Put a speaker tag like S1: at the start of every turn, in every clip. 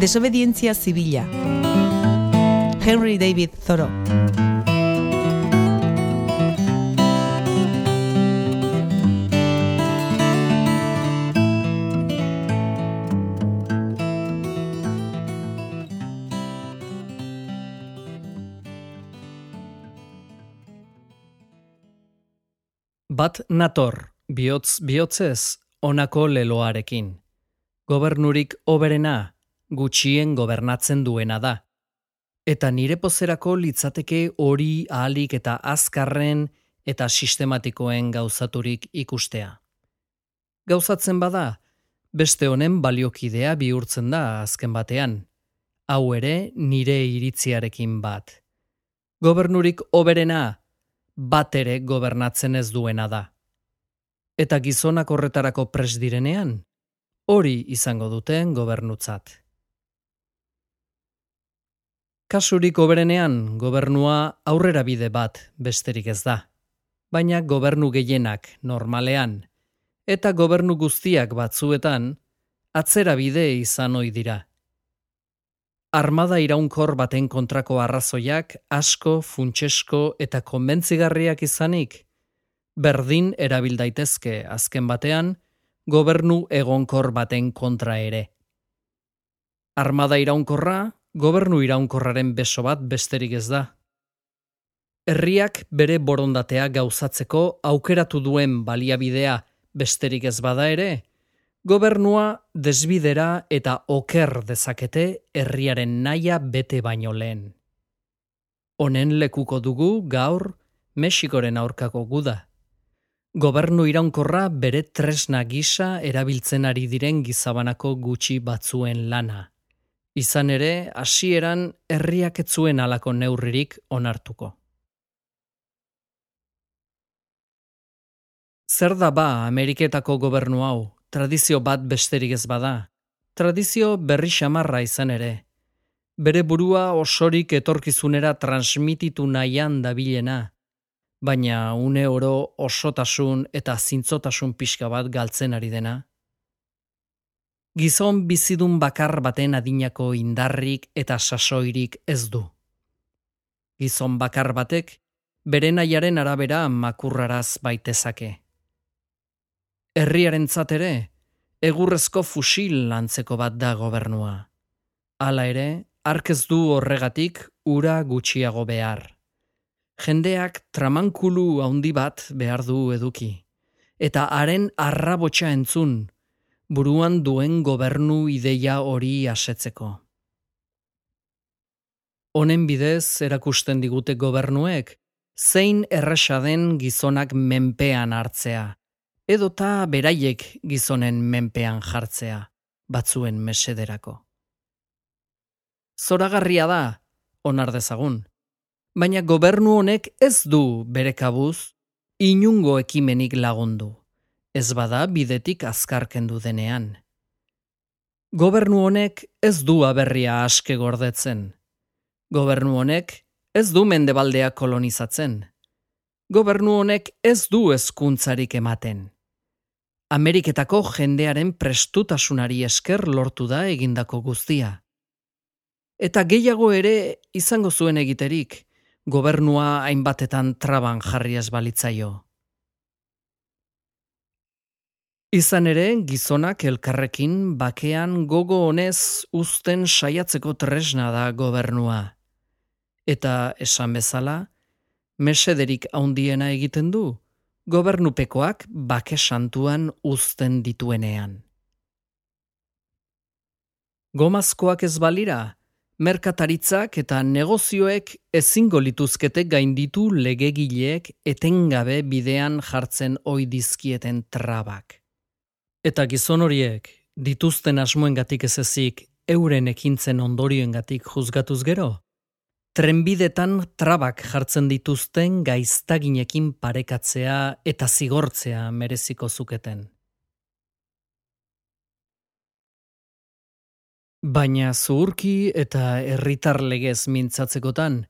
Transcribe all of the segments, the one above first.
S1: Desobedientzia zibila. Henry David Thoreau.
S2: Bat nator, bihotz bihotzez, onako leloarekin. Gobernurik oberena, gutxien gobernatzen duena da. Eta nire pozerako litzateke hori ahalik eta azkarren eta sistematikoen gauzaturik ikustea. Gauzatzen bada, beste honen baliokidea bihurtzen da azken batean. Hau ere nire iritziarekin bat. Gobernurik oberena, bat ere gobernatzen ez duena da. Eta gizonak horretarako pres direnean, hori izango duten gobernutzat. Kasurik oberenean gobernua aurrera bide bat besterik ez da. Baina gobernu gehienak normalean eta gobernu guztiak batzuetan atzera bide izan ohi dira. Armada iraunkor baten kontrako arrazoiak asko, funtsesko eta konbentzigarriak izanik, berdin erabil daitezke azken batean gobernu egonkor baten kontra ere. Armada iraunkorra gobernu iraunkorraren beso bat besterik ez da. Herriak bere borondatea gauzatzeko aukeratu duen baliabidea besterik ez bada ere, gobernua desbidera eta oker dezakete herriaren naia bete baino lehen. Honen lekuko dugu gaur Mexikoren aurkako guda. Gobernu iraunkorra bere tresna gisa erabiltzen ari diren gizabanako gutxi batzuen lana. Izan ere, hasieran herriak etzuen alako neurririk onartuko. Zer da ba Ameriketako gobernu hau, tradizio bat besterik ez bada. Tradizio berri xamarra izan ere. Bere burua osorik etorkizunera transmititu nahian dabilena, baina une oro osotasun eta zintzotasun pixka bat galtzen ari dena. Gizon bizidun bakar baten adinako indarrik eta sasoirik ez du. Gizon bakar batek bere nahiaren arabera makurraraz baitezake. Herriaren ere, egurrezko fusil lantzeko bat da gobernua. Hala ere, arkez du horregatik ura gutxiago behar. Jendeak tramankulu handi bat behar du eduki. Eta haren arrabotsa entzun, buruan duen gobernu ideia hori asetzeko. Honen bidez erakusten digute gobernuek, zein erresa den gizonak menpean hartzea, edota beraiek gizonen menpean jartzea, batzuen mesederako. Zoragarria da, onar dezagun, baina gobernu honek ez du bere kabuz, inungo ekimenik lagundu ez bada bidetik azkarkendu denean. Gobernu honek ez du aberria aske gordetzen. Gobernu honek ez du mendebaldea kolonizatzen. Gobernu honek ez du hezkuntzarik ematen. Ameriketako jendearen prestutasunari esker lortu da egindako guztia. Eta gehiago ere izango zuen egiterik, gobernua hainbatetan traban jarriaz balitzaio. Izan ere, gizonak elkarrekin bakean gogo honez uzten saiatzeko tresna da gobernua. Eta esan bezala, mesederik haundiena egiten du, gobernupekoak bake santuan uzten dituenean. Gomazkoak ez balira, merkataritzak eta negozioek ezingo lituzkete gainditu legegileek etengabe bidean jartzen oidizkieten trabak. Eta gizon horiek dituzten asmoengatik ez ezik euren ekintzen ondorioengatik juzgatuz gero, trenbidetan trabak jartzen dituzten gaiztaginekin parekatzea eta zigortzea mereziko zuketen. Baina zuurki eta herritar legez mintzatzekotan,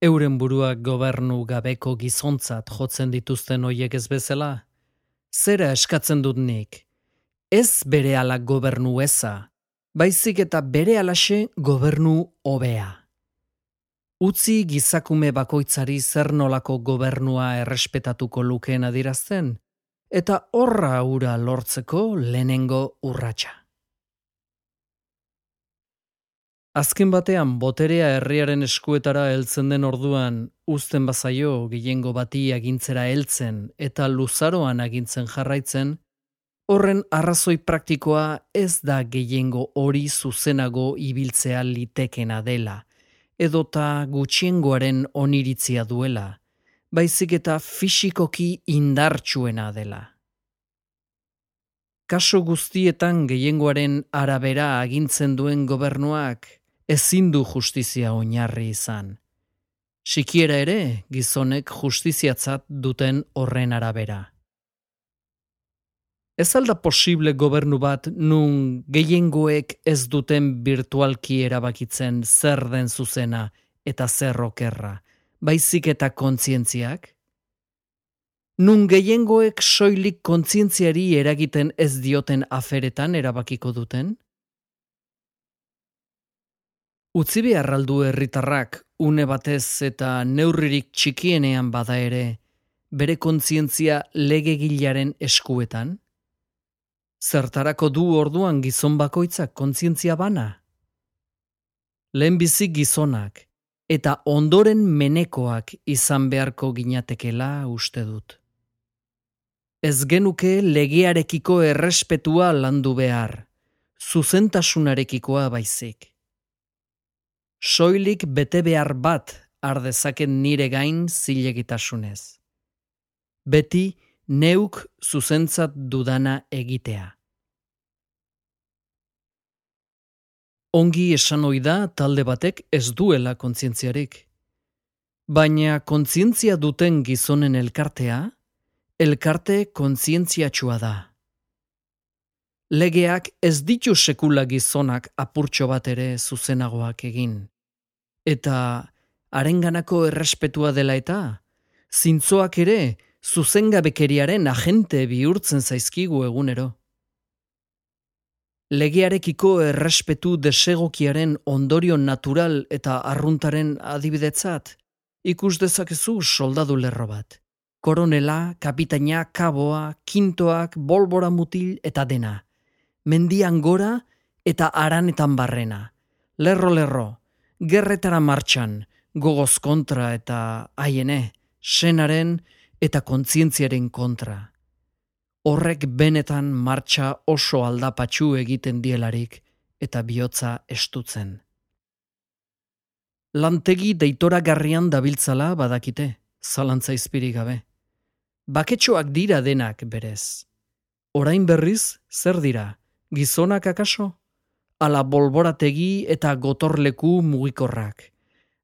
S2: euren buruak gobernu gabeko gizontzat jotzen dituzten hoiek ez bezala, zera eskatzen dut nik, ez bere ala gobernu eza, baizik eta bere alaxe gobernu hobea. Utzi gizakume bakoitzari zer nolako gobernua errespetatuko lukeen adirazten, eta horra ura lortzeko lehenengo urratsa. Azken batean boterea herriaren eskuetara heltzen den orduan uzten bazaio gehiengo bati agintzera heltzen eta luzaroan agintzen jarraitzen, horren arrazoi praktikoa ez da gehiengo hori zuzenago ibiltzea litekena dela, edota gutxiengoaren oniritzia duela, baizik eta fisikoki indartsuena dela. Kaso guztietan gehiengoaren arabera agintzen duen gobernuak ezin du justizia oinarri izan. Sikiera ere gizonek justiziatzat duten horren arabera. Ez alda posible gobernu bat nun gehiengoek ez duten virtualki erabakitzen zer den zuzena eta zer okerra, baizik eta kontzientziak? Nun gehiengoek soilik kontzientziari eragiten ez dioten aferetan erabakiko duten? Utzi beharraldu herritarrak une batez eta neurririk txikienean bada ere, bere kontzientzia legegilaren eskuetan? Zertarako du orduan gizon bakoitzak kontzientzia bana? Lehenbizi gizonak eta ondoren menekoak izan beharko ginatekela uste dut. Ez genuke legearekiko errespetua landu behar, zuzentasunarekikoa baizik soilik bete behar bat ardezaken nire gain zilegitasunez. Beti neuk zuzentzat dudana egitea. Ongi esan da talde batek ez duela kontzientziarik. Baina kontzientzia duten gizonen elkartea, elkarte kontzientziatsua da. Legeak ez ditu sekula gizonak apurtxo bat ere zuzenagoak egin eta harenganako errespetua dela eta, zintzoak ere zuzengabekeriaren agente bihurtzen zaizkigu egunero. Legearekiko errespetu desegokiaren ondorio natural eta arruntaren adibidetzat, ikus dezakezu soldadu lerro bat. Koronela, kapitaina, kaboa, kintoak, bolbora mutil eta dena. Mendian gora eta aranetan barrena. Lerro-lerro, gerretara martxan, gogoz kontra eta haiene, senaren eta kontzientziaren kontra. Horrek benetan martxa oso aldapatxu egiten dielarik eta bihotza estutzen. Lantegi deitora garrian dabiltzala badakite, zalantza izpirik gabe. Baketxoak dira denak berez. Orain berriz, zer dira, gizonak akaso? ala bolborategi eta gotorleku mugikorrak,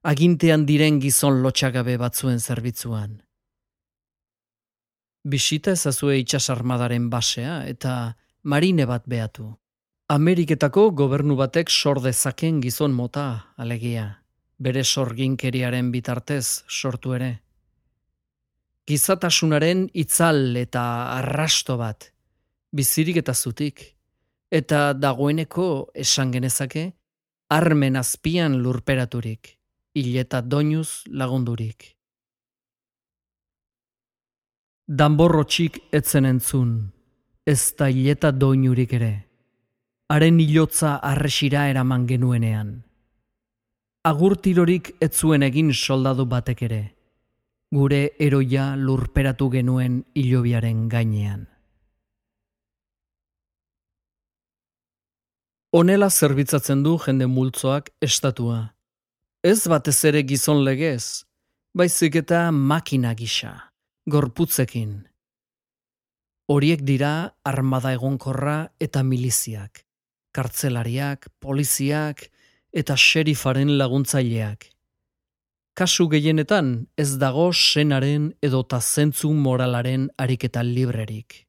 S2: agintean diren gizon lotxagabe batzuen zerbitzuan. Bisita ezazue itxasarmadaren basea eta marine bat behatu. Ameriketako gobernu batek sordezaken gizon mota, alegia, bere sorginkeriaren bitartez sortu ere. Gizatasunaren itzal eta arrasto bat, bizirik eta zutik, eta dagoeneko esan genezake, armen azpian lurperaturik, hileta doinuz lagundurik. Danborro txik etzen entzun, ez da hileta doinurik ere, haren hilotza arresira eraman genuenean. Agurtirorik etzuen egin soldadu batek ere, gure eroia lurperatu genuen hilobiaren gainean. Honela zerbitzatzen du jende multzoak estatua. Ez batez ere gizon legez, baizik eta makina gisa, gorputzekin. Horiek dira armada egonkorra eta miliziak, kartzelariak, poliziak eta xerifaren laguntzaileak. Kasu gehienetan ez dago senaren edota zentzu moralaren ariketa librerik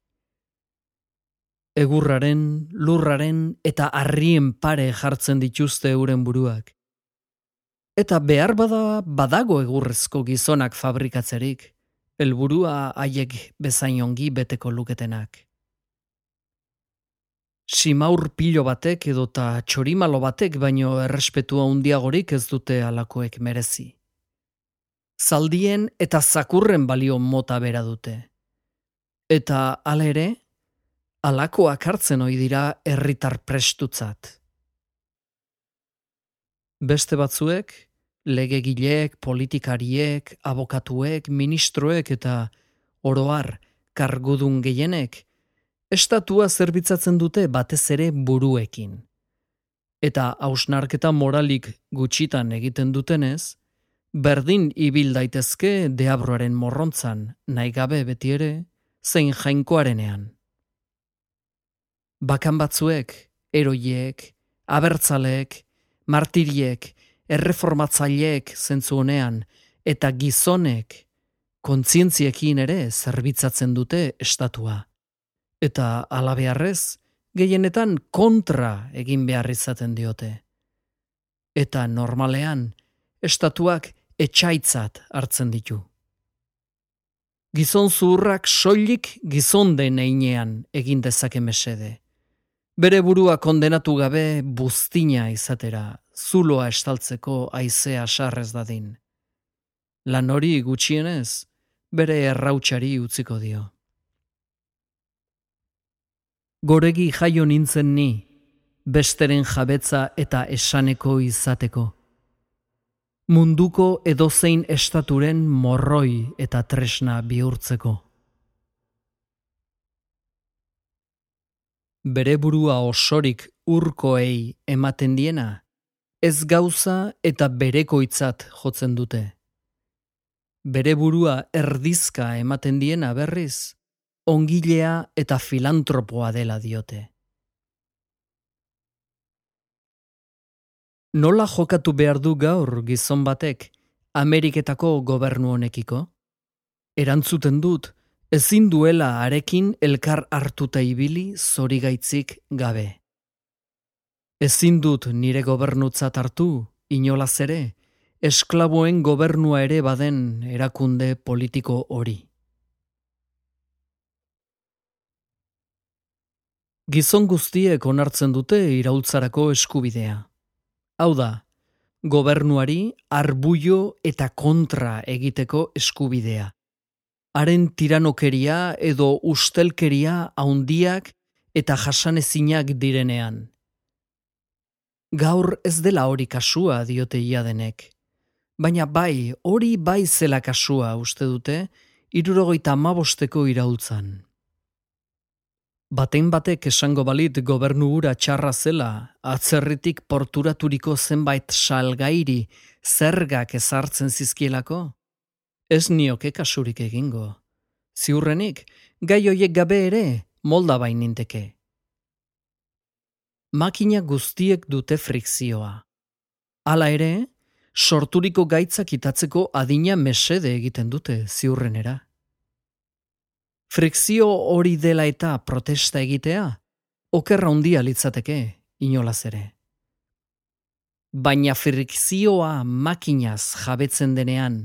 S2: egurraren, lurraren eta harrien pare jartzen dituzte euren buruak. Eta behar bada badago egurrezko gizonak fabrikatzerik, helburua haiek bezain ongi beteko luketenak. Simaur pilo batek edota txorimalo batek baino errespetua handiagorik ez dute alakoek merezi. Zaldien eta zakurren balio mota bera dute. Eta hala ere, alakoak hartzen ohi dira herritar prestutzat. Beste batzuek, legegileek, politikariek, abokatuek, ministroek eta oroar kargudun gehienek, estatua zerbitzatzen dute batez ere buruekin. Eta hausnarketa moralik gutxitan egiten dutenez, berdin ibil daitezke deabroaren morrontzan, nahi gabe beti ere, zein jainkoarenean. Bakan batzuek, eroiek, abertzaleek, martiriek, erreformatzaileek zentzu honean, eta gizonek, kontzientziekin ere zerbitzatzen dute estatua. Eta alabearrez, gehienetan kontra egin behar izaten diote. Eta normalean, estatuak etxaitzat hartzen ditu. Gizon zurrak soilik gizon den einean egin dezake mesede. Bere burua kondenatu gabe buztina izatera, zuloa estaltzeko aizea sarrez dadin. Lan hori gutxienez, bere errautsari utziko dio. Goregi jaio nintzen ni, besteren jabetza eta esaneko izateko. Munduko edozein estaturen morroi eta tresna bihurtzeko. Bere burua osorik urkoei ematen diena, ez gauza eta berekoitzat jotzen dute. Bere burua erdizka ematen diena berriz, ongilea eta filantropoa dela diote. Nola jokatu behar du gaur gizon batek Ameriketako gobernu honekiko? Erantzuten dut, ezin duela arekin elkar hartuta ibili zorigaitzik gabe. Ezin dut nire gobernutzat hartu, inolaz ere, esklaboen gobernua ere baden erakunde politiko hori. Gizon guztiek onartzen dute iraultzarako eskubidea. Hau da, gobernuari arbuio eta kontra egiteko eskubidea. Haren tiranokeria edo ustelkeria haundiak eta jasanezinak direnean. Gaur ez dela hori kasua diote iadenek. Baina bai, hori bai zela kasua uste dute, irurogoita amabosteko iraultzan. Baten batek esango balit gobernu ura txarra zela, atzerritik porturaturiko zenbait salgairi zergak ezartzen zizkielako? Ez nioke kasurik egingo. Ziurrenik, gai hoiek gabe ere, molda baininteke. Makina guztiek dute frikzioa. Hala ere, sorturiko gaitzak itatzeko adina mesede egiten dute ziurrenera. Frikzio hori dela eta protesta egitea, okerra handia litzateke, inolaz ere. Baina frikzioa makinaz jabetzen denean,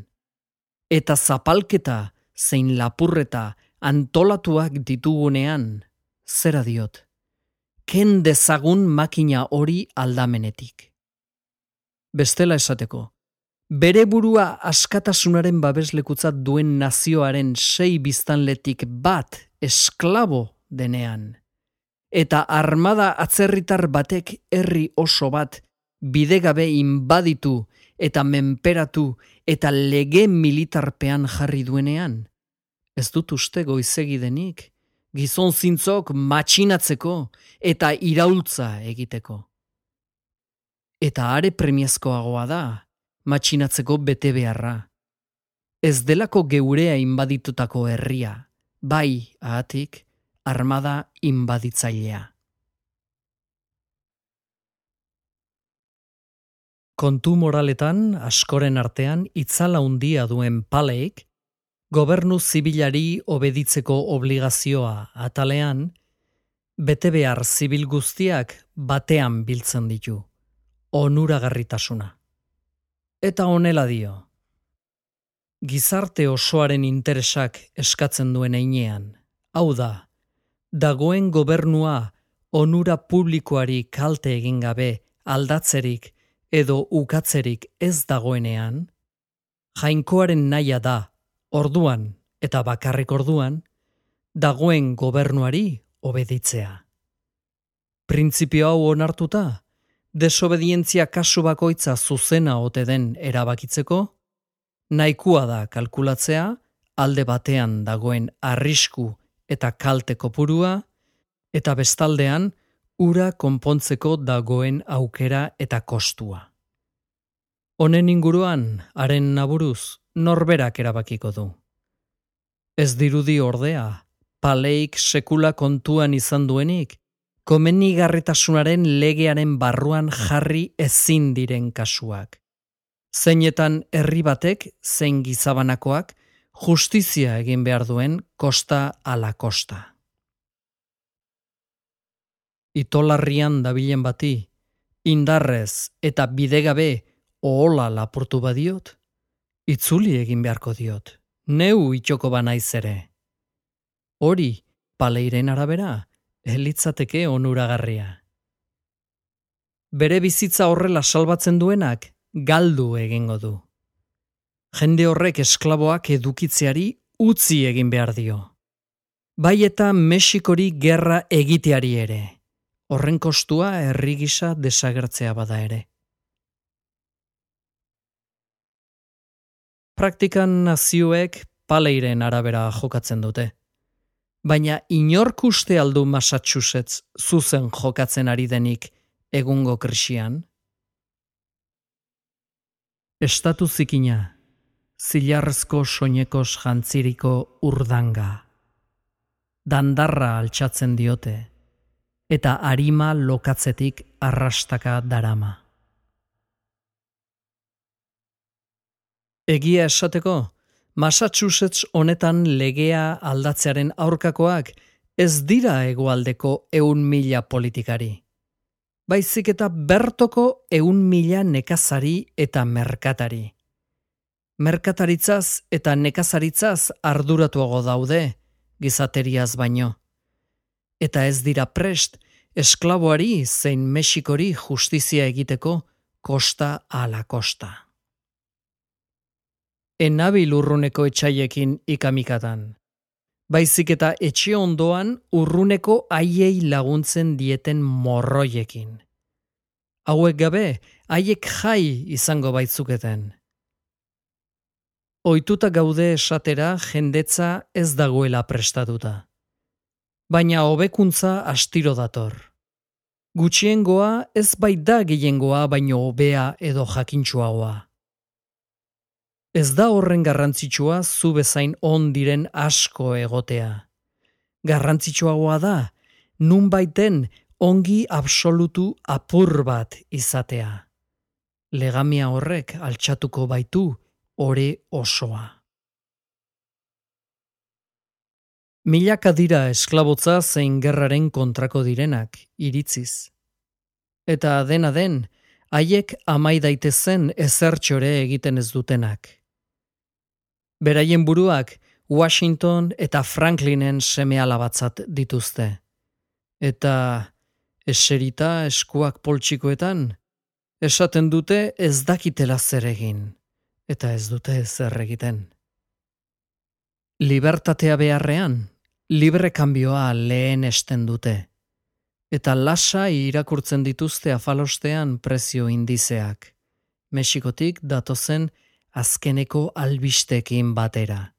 S2: eta zapalketa zein lapurreta antolatuak ditugunean, zera diot, ken dezagun makina hori aldamenetik. Bestela esateko, bere burua askatasunaren babeslekutzat duen nazioaren sei biztanletik bat esklabo denean. Eta armada atzerritar batek herri oso bat bidegabe inbaditu eta menperatu eta lege militarpean jarri duenean. Ez dut uste goizegi denik, gizon zintzok matxinatzeko eta iraultza egiteko. Eta are premiazkoagoa da, matxinatzeko bete beharra. Ez delako geurea inbaditutako herria, bai, ahatik, armada inbaditzailea. Kontu moraletan, askoren artean, itzala handia duen paleik, gobernu zibilari obeditzeko obligazioa atalean, bete behar zibil guztiak batean biltzen ditu, onuragarritasuna. Eta honela dio. Gizarte osoaren interesak eskatzen duen einean, hau da, dagoen gobernua onura publikoari kalte egin gabe aldatzerik edo ukatzerik ez dagoenean, jainkoaren naia da, orduan eta bakarrik orduan, dagoen gobernuari obeditzea. Printzipio hau onartuta, desobedientzia kasu bakoitza zuzena ote den erabakitzeko, nahikua da kalkulatzea alde batean dagoen arrisku eta kalte kopurua, eta bestaldean ura konpontzeko dagoen aukera eta kostua. Honen inguruan, haren naburuz, norberak erabakiko du. Ez dirudi ordea, paleik sekula kontuan izan duenik, komenigarritasunaren legearen barruan jarri ezin diren kasuak. Zeinetan herri batek, zein gizabanakoak, justizia egin behar duen kosta ala kosta itolarrian dabilen bati, indarrez eta bidegabe ohola lapurtu badiot, itzuli egin beharko diot, neu itxoko banaiz ere. Hori, paleiren arabera, elitzateke onuragarria. Bere bizitza horrela salbatzen duenak, galdu egingo du. Jende horrek esklaboak edukitzeari utzi egin behar dio. Bai eta Mexikori gerra egiteari ere horren kostua herri gisa desagertzea bada ere. Praktikan nazioek paleiren arabera jokatzen dute. Baina inork uste aldu Massachusetts zuzen jokatzen ari denik egungo krisian? Estatu zikina, zilarrezko soinekos jantziriko urdanga. Dandarra altxatzen diote eta arima lokatzetik arrastaka darama. Egia esateko, Massachusetts honetan legea aldatzearen aurkakoak ez dira egualdeko eun mila politikari. Baizik eta bertoko eun mila nekazari eta merkatari. Merkataritzaz eta nekazaritzaz arduratuago daude, gizateriaz baino eta ez dira prest esklaboari zein Mexikori justizia egiteko kosta ala kosta. Enabil urruneko etxaiekin ikamikatan. Baizik eta etxe ondoan urruneko aiei laguntzen dieten morroiekin. Hauek gabe, haiek jai izango baitzuketen. Oituta gaude esatera jendetza ez dagoela prestatuta baina hobekuntza astiro dator. Gutxiengoa ez bai da gehiengoa baino hobea edo jakintsuagoa. Ez da horren garrantzitsua zu bezain on diren asko egotea. Garrantzitsuagoa da, nun baiten ongi absolutu apur bat izatea. Legamia horrek altxatuko baitu ore osoa. Milaka dira esklabotza zein gerraren kontrako direnak, iritziz. Eta dena den, haiek amai daitezen ezertxore egiten ez dutenak. Beraien buruak Washington eta Franklinen seme alabatzat dituzte. Eta eserita eskuak poltsikoetan, esaten dute ez dakitela zer egin, eta ez dute zer egiten. Libertatea beharrean, libre kanbioa lehen esten dute. Eta lasa irakurtzen dituzte afalostean prezio indizeak. Mexikotik datozen azkeneko albistekin batera.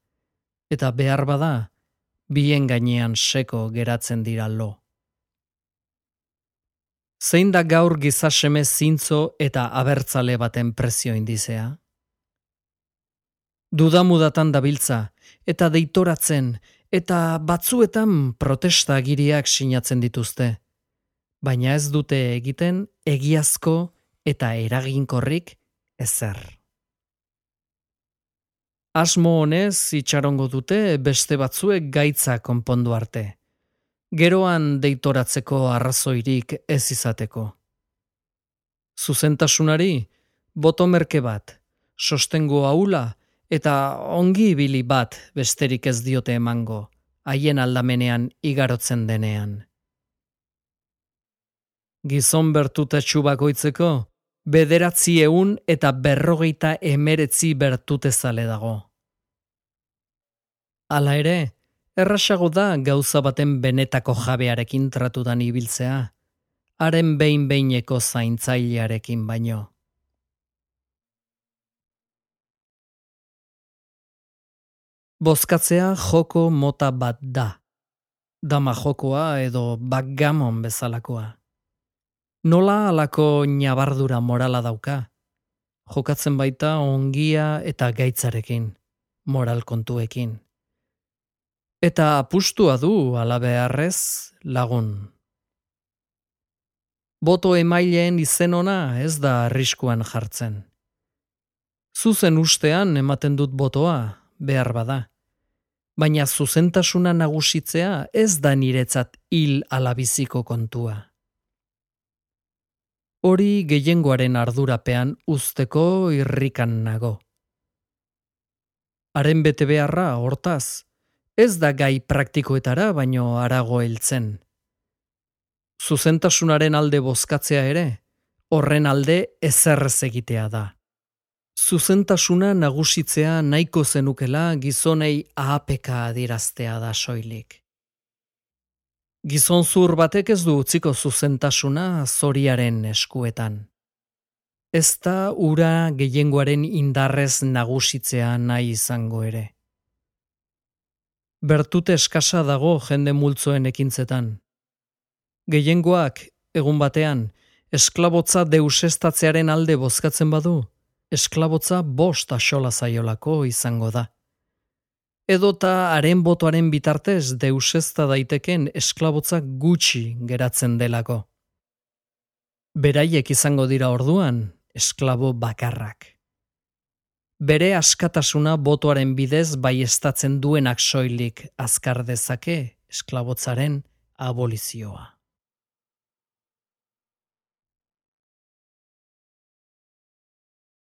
S2: Eta behar bada, bien gainean seko geratzen dira lo. Zein da gaur gizaseme zintzo eta abertzale baten prezio indizea? Dudamudatan dabiltza, eta deitoratzen, eta batzuetan protesta giriak sinatzen dituzte. Baina ez dute egiten egiazko eta eraginkorrik ezer. Asmo honez itxarongo dute beste batzuek gaitza konpondu arte. Geroan deitoratzeko arrazoirik ez izateko. Zuzentasunari, botomerke bat, sostengo haula, eta ongi ibili bat besterik ez diote emango, haien aldamenean igarotzen denean. gizon bertutetsu bakoitzeko, bederatzi eun eta berrogeita emeretzi bertutezale dago. Hala ere, errasago da gauza baten benetako jabearekin tratudan ibiltzea, haren behin-behineko zaintzailearekin baino. Bozkatzea joko mota bat da. Dama jokoa edo backgammon bezalakoa. Nola alako nabardura morala dauka? Jokatzen baita ongia eta gaitzarekin, moral kontuekin. Eta apustua du alabearrez lagun. Boto emaileen izen ona ez da arriskuan jartzen. Zuzen ustean ematen dut botoa, behar bada. Baina zuzentasuna nagusitzea ez da niretzat hil alabiziko kontua hori gehiengoaren ardurapean usteko irrikan nago. Haren bete beharra, hortaz, ez da gai praktikoetara baino arago heltzen. Zuzentasunaren alde bozkatzea ere, horren alde ezerrez egitea da. Zuzentasuna nagusitzea nahiko zenukela gizonei ahapeka adiraztea da soilik. Gizon zur batek ez du utziko zuzentasuna zoriaren eskuetan. Ez da ura gehiengoaren indarrez nagusitzea nahi izango ere. Bertute eskasa dago jende multzoen ekintzetan. Gehiengoak, egun batean, esklabotza deusestatzearen alde bozkatzen badu, esklabotza bost asola zaiolako izango da edota haren botoaren bitartez deusezta daiteken esklabotza gutxi geratzen delako. Beraiek izango dira orduan, esklabo bakarrak. Bere askatasuna botoaren bidez bai estatzen duenak soilik azkar dezake esklabotzaren abolizioa.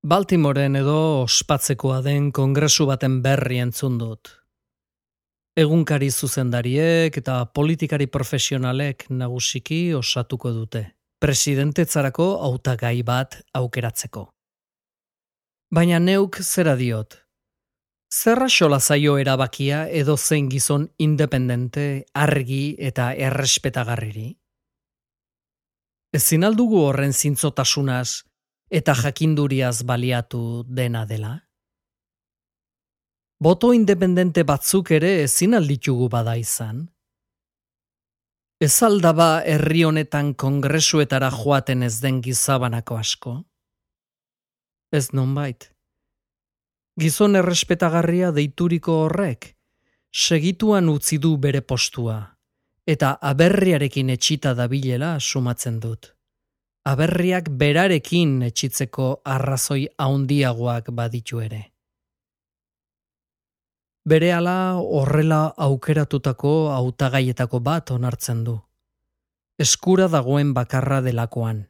S2: Baltimoren edo ospatzekoa den kongresu baten berri entzun dut. Egunkari zuzendariek eta politikari profesionalek nagusiki osatuko dute. Presidentetzarako hautagai bat aukeratzeko. Baina neuk zera diot. Zerra xola zaio erabakia edo zein gizon independente, argi eta errespetagarriri? Ezin aldugu horren zintzotasunaz eta jakinduriaz baliatu dena dela? Boto independente batzuk ere ezin alditugu bada izan? Ez aldaba herri honetan kongresuetara joaten ez den gizabanako asko? Ez nonbait. Gizon errespetagarria deituriko horrek, segituan utzi du bere postua, eta aberriarekin etxita dabilela sumatzen dut aberriak berarekin etxitzeko arrazoi haundiagoak baditu ere. Bere ala horrela aukeratutako hautagaietako bat onartzen du. Eskura dagoen bakarra delakoan.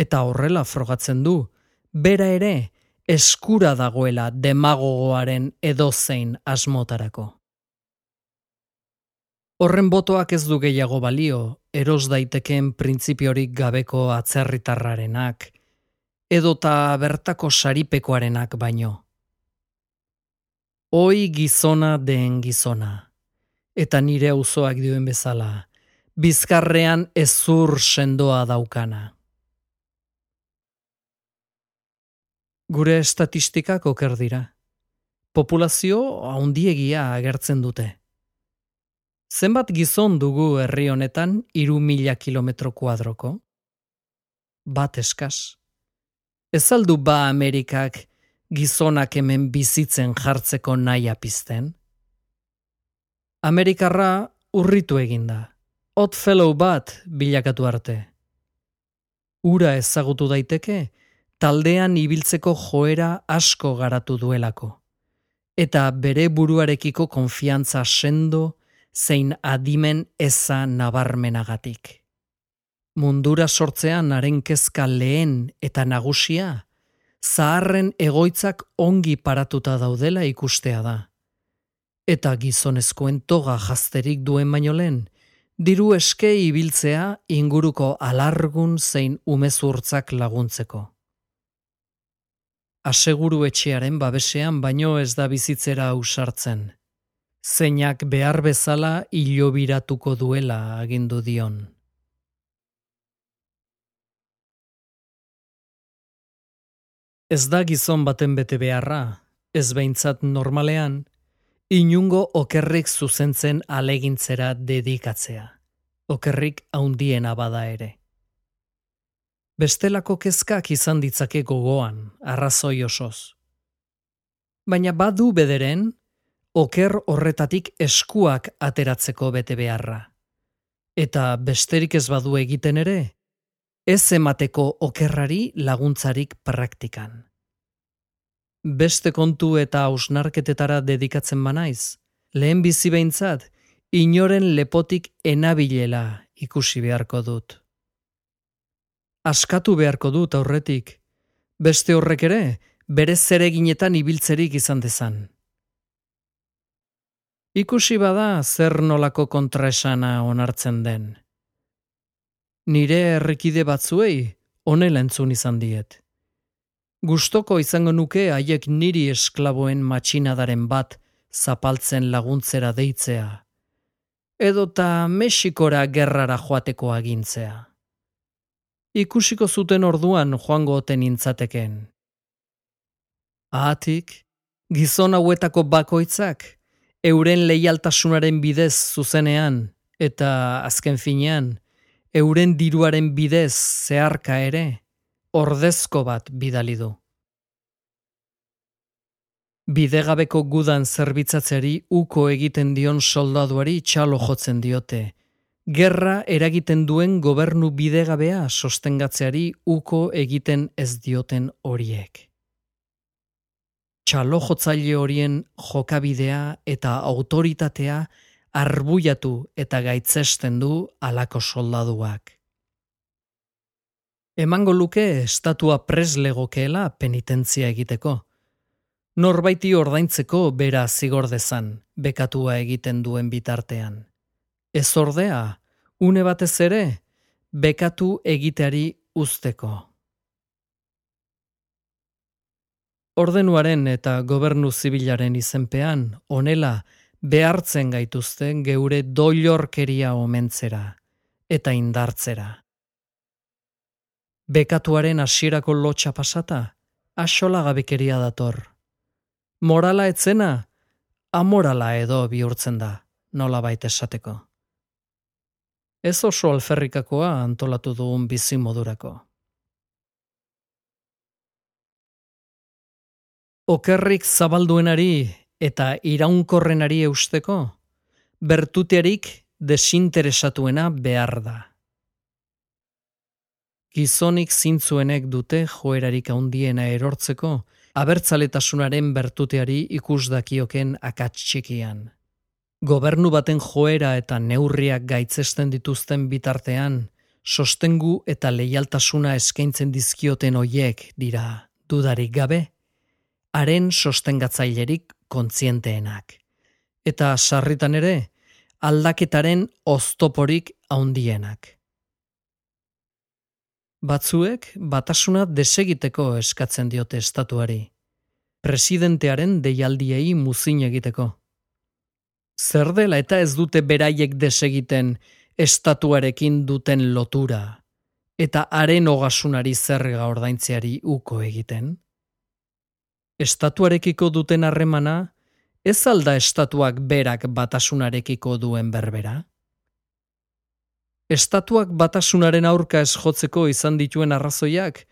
S2: Eta horrela frogatzen du, bera ere eskura dagoela demagogoaren edozein asmotarako. Horren botoak ez du gehiago balio, eros daitekeen printzipiorik gabeko atzerritarrarenak, edota bertako saripekoarenak baino. Oi gizona den gizona, eta nire auzoak dioen bezala, bizkarrean ezur sendoa daukana. Gure estatistikak oker dira. Populazio haundiegia agertzen dute. Zenbat gizon dugu herri honetan iru mila kilometro kuadroko? Bat eskaz. Ez aldu ba Amerikak gizonak hemen bizitzen jartzeko nahi apizten? Amerikarra urritu eginda. Hot fellow bat bilakatu arte. Ura ezagutu daiteke, taldean ibiltzeko joera asko garatu duelako. Eta bere buruarekiko konfiantza sendo, zein adimen eza nabarmenagatik. Mundura sortzean haren kezka lehen eta nagusia, zaharren egoitzak ongi paratuta daudela ikustea da. Eta gizonezkoen toga jazterik duen baino lehen, diru eske ibiltzea inguruko alargun zein umezurtzak laguntzeko. Aseguru etxearen babesean baino ez da bizitzera ausartzen. Zeinak behar bezala hilobiratuko duela agindu dion. Ez da gizon baten bete beharra, ez behintzat normalean, inungo okerrik zuzentzen alegintzera dedikatzea. Okerrik haundiena bada ere. Bestelako kezkak izan ditzake gogoan, arrazoi osoz. Baina badu bederen, oker horretatik eskuak ateratzeko bete beharra. Eta besterik ez badu egiten ere, ez emateko okerrari laguntzarik praktikan beste kontu eta ausnarketetara dedikatzen banaiz, lehen bizi behintzat, inoren lepotik enabilela ikusi beharko dut. Askatu beharko dut aurretik, beste horrek ere, bere zereginetan ibiltzerik izan dezan. Ikusi bada zer nolako kontraesana onartzen den. Nire errekide batzuei onela entzun izan diet. Gustoko izango nuke haiek niri esklaboen matxinadaren bat zapaltzen laguntzera deitzea. Edota Mexikora gerrara joateko agintzea. Ikusiko zuten orduan joango oten intzateken. Ahatik, gizon hauetako bakoitzak, euren leialtasunaren bidez zuzenean, eta azken finean, euren diruaren bidez zeharka ere, ordezko bat bidali du. Bidegabeko gudan zerbitzatzeari uko egiten dion soldaduari txalo jotzen diote. Gerra eragiten duen gobernu bidegabea sostengatzeari uko egiten ez dioten horiek. Txalo jotzaile horien jokabidea eta autoritatea arbuiatu eta gaitzesten du alako soldaduak. Emango luke estatua preslegokeela penitentzia egiteko. Norbaiti ordaintzeko bera zigor dezan, bekatua egiten duen bitartean. Ez ordea, une batez ere, bekatu egiteari usteko. Ordenuaren eta gobernu zibilaren izenpean, onela, behartzen gaituzten geure doilorkeria omentzera eta indartzera. Bekatuaren hasierako lotxa pasata, asola gabekeria dator. Morala etzena, amorala edo bihurtzen da, nola baita esateko. Ez oso alferrikakoa antolatu dugun bizi modurako. Okerrik zabalduenari eta iraunkorrenari eusteko, bertuterik desinteresatuena behar da. Gizonik zintzuenek dute joerarik handiena erortzeko, abertzaletasunaren bertuteari ikusdakioken akatxikian. Gobernu baten joera eta neurriak gaitzesten dituzten bitartean, sostengu eta leialtasuna eskaintzen dizkioten hoiek dira, dudarik gabe, haren sostengatzailerik kontzienteenak. Eta sarritan ere, aldaketaren oztoporik haundienak. Batzuek batasuna desegiteko eskatzen diote estatuari. Presidentearen deialdiei muzin egiteko. Zer dela eta ez dute beraiek desegiten estatuarekin duten lotura eta haren ogasunari zerga ordaintzeari uko egiten? Estatuarekiko duten harremana, ez alda estatuak berak batasunarekiko duen berbera? estatuak batasunaren aurka ez jotzeko izan dituen arrazoiak,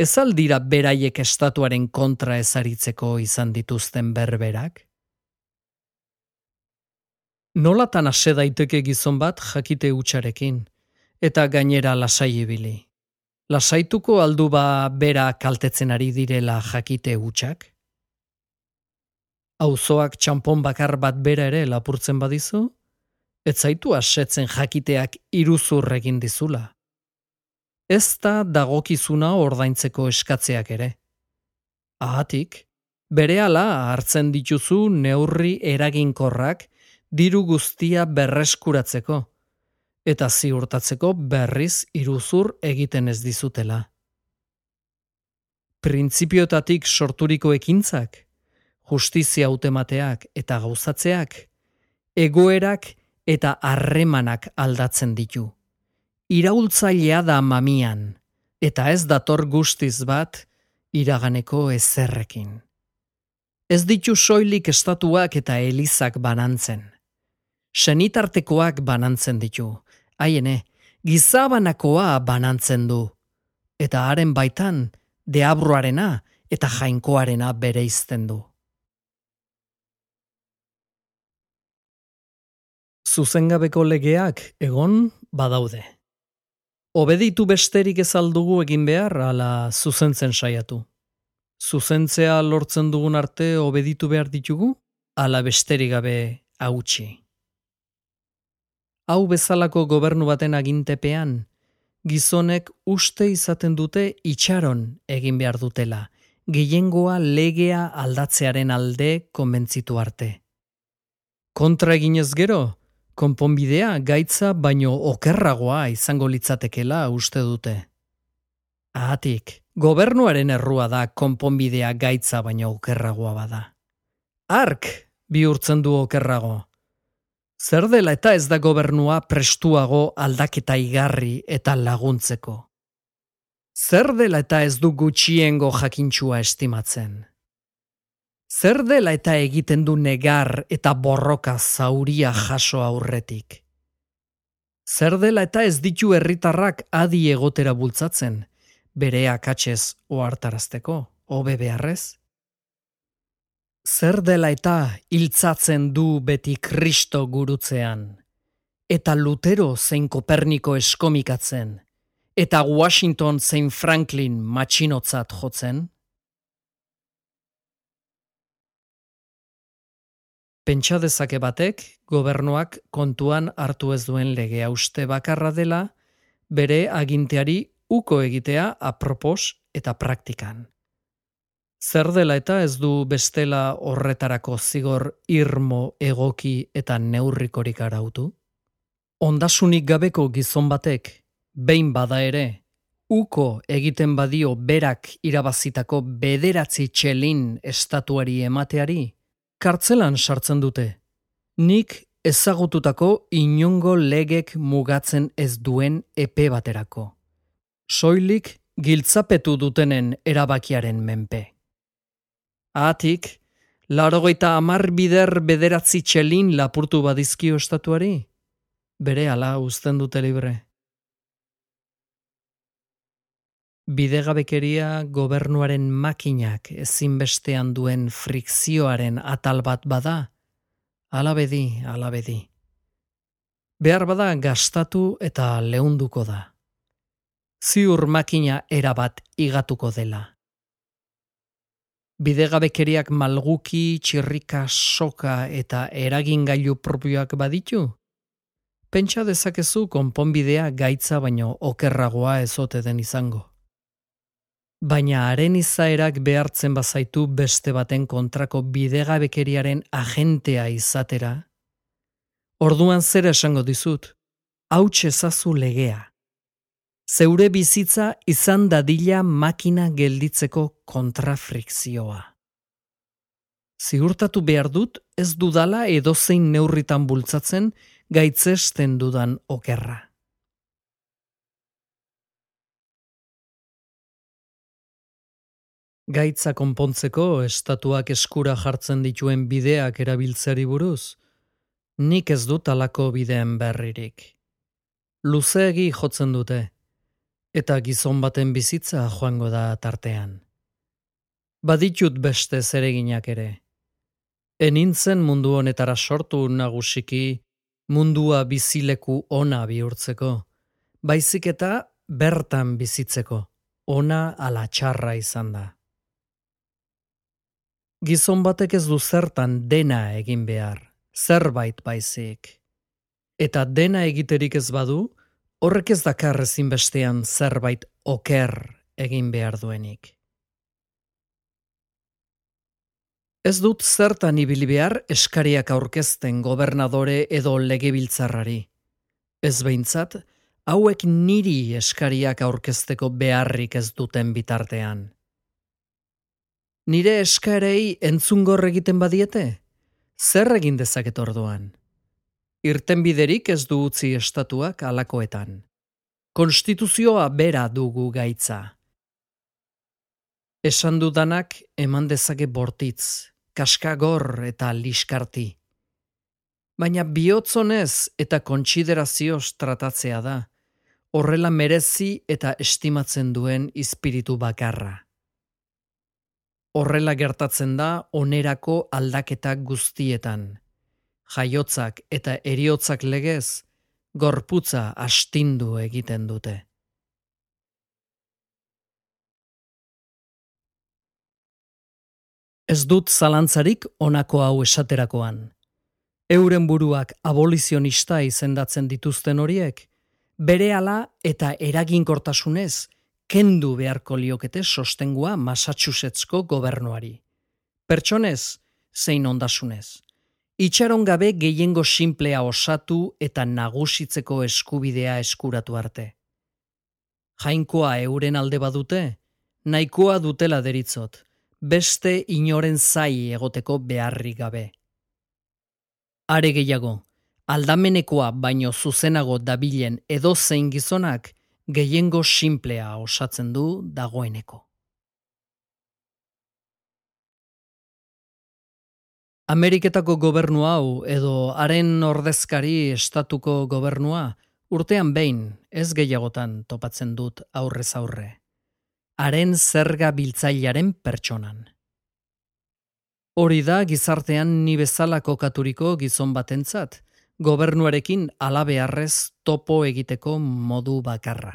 S2: ez aldira beraiek estatuaren kontra ezaritzeko izan dituzten berberak? Nolatan ase daiteke gizon bat jakite utxarekin, eta gainera lasai ibili. Lasaituko aldu ba bera kaltetzen ari direla jakite utxak? Auzoak txampon bakar bat bera ere lapurtzen badizu? ez zaitu asetzen jakiteak iruzur egin dizula. Ez da dagokizuna ordaintzeko eskatzeak ere. Ahatik, bere ala hartzen dituzu neurri eraginkorrak diru guztia berreskuratzeko, eta ziurtatzeko berriz iruzur egiten ez dizutela. Printzipiotatik sorturiko ekintzak, justizia hautemateak eta gauzatzeak, egoerak eta harremanak aldatzen ditu. Iraultzailea da mamian, eta ez dator guztiz bat iraganeko ezerrekin. Ez ditu soilik estatuak eta elizak banantzen. Senitartekoak banantzen ditu, haiene, gizabanakoa banantzen du, eta haren baitan, deabruarena eta jainkoarena bere izten du. Zuzengabeko legeak egon badaude. Obeditu besterik ez aldugu egin behar ala zuzentzen saiatu. Zuzentzea lortzen dugun arte obeditu behar ditugu, ala besterik gabe hautsi. Hau bezalako gobernu baten agintepean, gizonek uste izaten dute itxaron egin behar dutela, gehiengoa legea aldatzearen alde konbentzitu arte. Kontra eginez gero, konponbidea gaitza baino okerragoa izango litzatekela uste dute. Ahatik, gobernuaren errua da konponbidea gaitza baino okerragoa bada. Ark bihurtzen du okerrago. Zer dela eta ez da gobernua prestuago aldaketa igarri eta laguntzeko. Zer dela eta ez du gutxiengo jakintxua estimatzen. Zer dela eta egiten du negar eta borroka zauria jaso aurretik. Zer dela eta ez ditu herritarrak adi egotera bultzatzen, bere akatsez oartarazteko, hobe beharrez? Zer dela eta hiltzatzen du beti kristo gurutzean, eta Lutero zein Koperniko eskomikatzen, eta Washington zein Franklin matxinotzat jotzen? Pentsa dezake batek, gobernuak kontuan hartu ez duen legea uste bakarra dela, bere aginteari uko egitea apropos eta praktikan. Zer dela eta ez du bestela horretarako zigor irmo egoki eta neurrikorik arautu? Ondasunik gabeko gizon batek, behin bada ere, uko egiten badio berak irabazitako bederatzi txelin estatuari emateari, kartzelan sartzen dute. Nik ezagututako inongo legek mugatzen ez duen epe baterako. Soilik giltzapetu dutenen erabakiaren menpe. Atik, larogeita amar bider bederatzi txelin lapurtu badizkio estatuari? Bere ala uzten dute libre. bidegabekeria gobernuaren makinak ezinbestean duen frikzioaren atal bat bada, alabedi, alabedi. Behar bada gastatu eta leunduko da. Ziur makina erabat igatuko dela. Bidegabekeriak malguki, txirrika, soka eta eragin gailu propioak baditu? Pentsa dezakezu konponbidea gaitza baino okerragoa ezote den izango baina haren izaerak behartzen bazaitu beste baten kontrako bidegabekeriaren agentea izatera. Orduan zer esango dizut, hauts ezazu legea. Zeure bizitza izan dadila makina gelditzeko kontrafrikzioa. Ziurtatu behar dut ez dudala edozein neurritan bultzatzen gaitzesten dudan okerra. gaitza konpontzeko estatuak eskura jartzen dituen bideak erabiltzeri buruz, nik ez dut alako bideen berririk. Luzeegi jotzen dute, eta gizon baten bizitza joango da tartean. Baditut beste zereginak ere. Enintzen mundu honetara sortu nagusiki mundua bizileku ona bihurtzeko, baizik eta bertan bizitzeko, ona ala txarra izan da. Gizon batek ez du zertan dena egin behar, zerbait baizik. Eta dena egiterik ez badu, horrek ez dakar ezin bestean zerbait oker egin behar duenik. Ez dut zertan ibili behar eskariak aurkezten gobernadore edo legebiltzarrari. Ez behintzat, hauek niri eskariak aurkezteko beharrik ez duten bitartean. Nire eskarei entzungor egiten badiete? Zer egin dezaket orduan? Irtenbiderik ez du utzi estatuak alakoetan. Konstituzioa bera dugu gaitza. Esan dudanak eman dezake bortitz, kaskagor eta liskarti. Baina bihotzonez eta kontsiderazioz tratatzea da, horrela merezi eta estimatzen duen izpiritu bakarra. Horrela gertatzen da onerako aldaketak guztietan. Jaiotzak eta eriotzak legez, gorputza astindu egiten dute. Ez dut zalantzarik honako hau esaterakoan. Euren buruak abolizionista izendatzen dituzten horiek, berehala eta eraginkortasunez kendu beharko liokete sostengua Massachusettsko gobernuari. Pertsonez, zein ondasunez. Itxaron gabe gehiengo simplea osatu eta nagusitzeko eskubidea eskuratu arte. Jainkoa euren alde badute, nahikoa dutela deritzot, beste inoren zai egoteko beharri gabe. Are gehiago, aldamenekoa baino zuzenago dabilen edo zein gizonak gehiengo simplea osatzen du dagoeneko. Ameriketako gobernu hau edo haren ordezkari estatuko gobernua urtean behin ez gehiagotan topatzen dut aurrez aurre haren zerga biltzailaren pertsonan. Hori da gizartean ni bezala kokaturiko gizon batentzat, gobernuarekin alabearrez topo egiteko modu bakarra.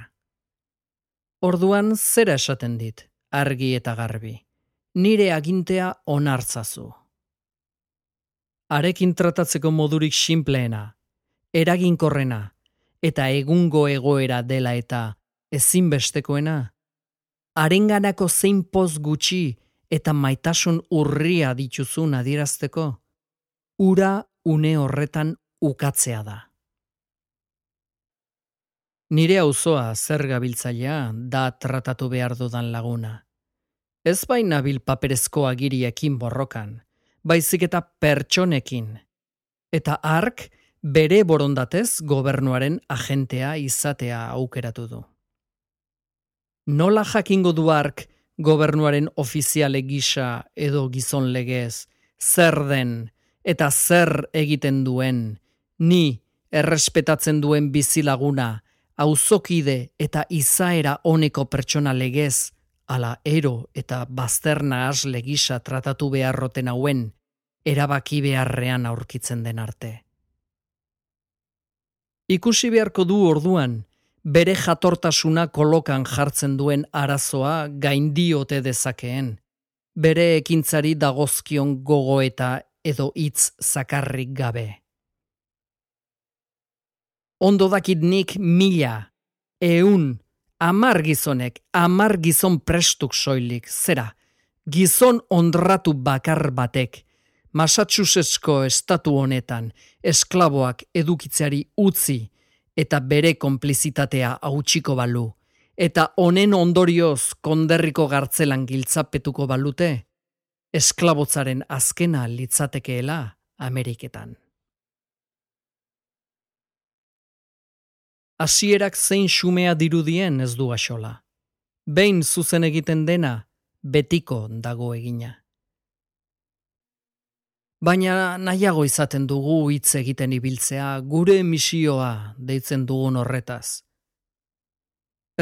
S2: Orduan zera esaten dit, argi eta garbi, nire agintea onartzazu. Arekin tratatzeko modurik sinpleena, eraginkorrena eta egungo egoera dela eta ezinbestekoena, arenganako zein poz gutxi eta maitasun urria dituzun adierazteko, ura une horretan ukatzea da. Nire auzoa zer gabiltzailea da tratatu behar dudan laguna. Ez baina bil paperezko agiriekin borrokan, baizik eta pertsonekin. Eta ark bere borondatez gobernuaren agentea izatea aukeratu du nola jakingo du ark gobernuaren ofiziale gisa edo gizon legez, zer den eta zer egiten duen, ni errespetatzen duen bizilaguna, auzokide eta izaera honeko pertsona legez, ala ero eta bazterna asle gisa tratatu beharroten hauen, erabaki beharrean aurkitzen den arte. Ikusi beharko du orduan, bere jatortasuna kolokan jartzen duen arazoa gaindiote dezakeen, bere ekintzari dagozkion gogo eta edo hitz zakarrik gabe. Ondo dakit nik mila, eun, amar gizonek, amar gizon prestuk soilik, zera, gizon ondratu bakar batek, Massachusettsko estatu honetan, esklaboak edukitzeari utzi, eta bere konplizitatea hautsiko balu, eta honen ondorioz konderriko gartzelan giltzapetuko balute, esklabotzaren azkena litzatekeela Ameriketan. Hasierak zein xumea dirudien ez du axola. Behin zuzen egiten dena, betiko dago egina baina nahiago izaten dugu hitz egiten ibiltzea gure misioa deitzen dugun horretaz.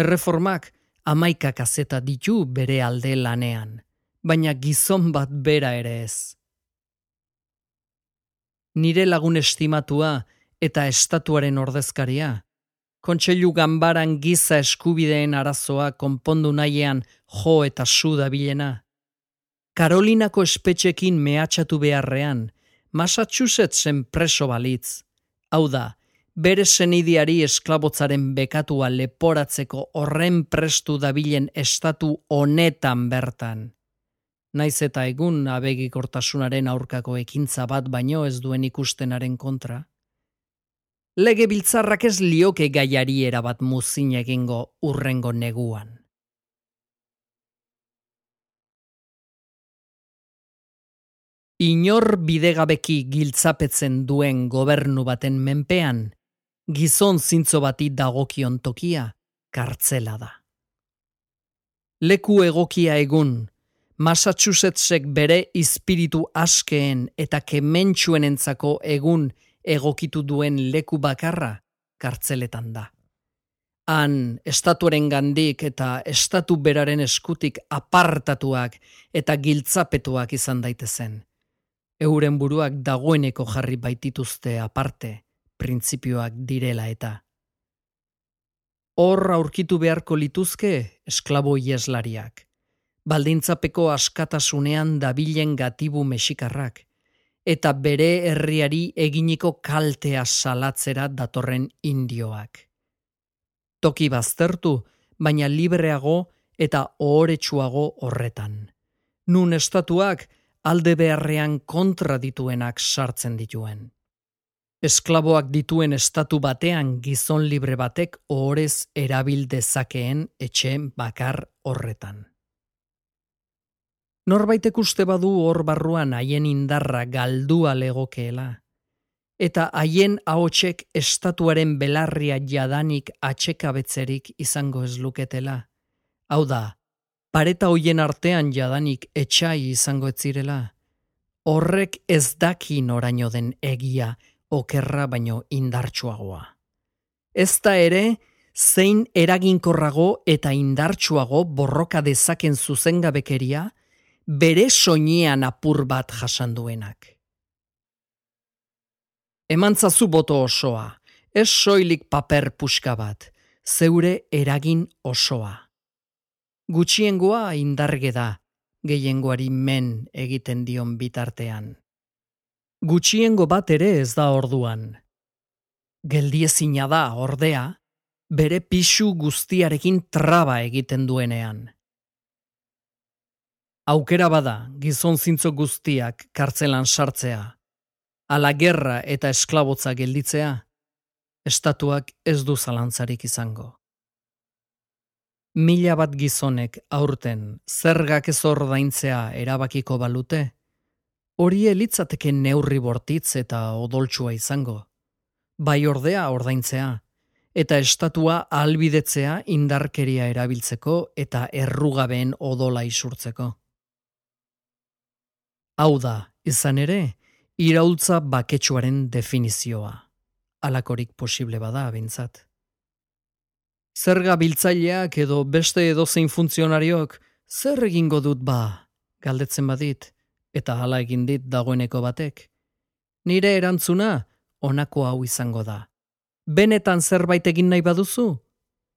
S2: Erreformak amaika kazeta ditu bere alde lanean, baina gizon bat bera ere ez. Nire lagun estimatua eta estatuaren ordezkaria, kontseilu ganbaran giza eskubideen arazoa konpondu nahian jo eta su dabilena, Karolinako espetxekin mehatxatu beharrean, Massachusettsen preso balitz. Hau da, bere senidiari esklabotzaren bekatua leporatzeko horren prestu dabilen estatu honetan bertan. Naiz eta egun abegikortasunaren aurkako ekintza bat baino ez duen ikustenaren kontra. Lege biltzarrak ez lioke gaiari erabat muzin egingo urrengo neguan. Inor bidegabeki giltzapetzen duen gobernu baten menpean, gizon zintzo bati dagokion tokia, kartzela da. Leku egokia egun, Massachusettsek bere izpiritu askeen eta kementxuen entzako egun egokitu duen leku bakarra kartzeletan da. Han, estatuaren gandik eta estatu beraren eskutik apartatuak eta giltzapetuak izan daitezen euren buruak dagoeneko jarri baitituzte aparte, printzipioak direla eta. Hor aurkitu beharko lituzke esklabo ieslariak, baldintzapeko askatasunean dabilen gatibu mexikarrak, eta bere herriari eginiko kaltea salatzera datorren indioak. Toki baztertu, baina libreago eta ohoretsuago horretan. Nun estatuak, alde beharrean kontra dituenak sartzen dituen. Esklaboak dituen estatu batean gizon libre batek ohorez erabil dezakeen etxe bakar horretan. Norbaitek uste badu hor barruan haien indarra galdua legokeela, eta haien ahotsek estatuaren belarria jadanik atxekabetzerik izango ez luketela. Hau da, pareta hoien artean jadanik etxai izango etzirela. Horrek ez daki noraino den egia okerra baino indartsuagoa. Ez da ere, zein eraginkorrago eta indartsuago borroka dezaken zuzengabekeria, bere soinean apur bat jasanduenak. Emantzazu boto osoa, ez soilik paper puska bat, zeure eragin osoa gutxiengoa indarge da, gehiengoari men egiten dion bitartean. Gutxiengo bat ere ez da orduan. Geldiezina da, ordea, bere pisu guztiarekin traba egiten duenean. Aukera bada, gizon zintzo guztiak kartzelan sartzea, ala gerra eta esklabotza gelditzea, estatuak ez du zalantzarik izango mila bat gizonek aurten zergak ez ordaintzea erabakiko balute, hori elitzateke neurri bortitz eta odoltsua izango. Bai ordea ordaintzea, eta estatua albidetzea indarkeria erabiltzeko eta errugabeen odola isurtzeko. Hau da, izan ere, iraultza baketsuaren definizioa. Alakorik posible bada abintzat. Zerga biltzaileak edo beste edozein funtzionariok zer egingo dut ba, galdetzen badit, eta hala egin dit dagoeneko batek. Nire erantzuna, honako hau izango da. Benetan zerbait egin nahi baduzu,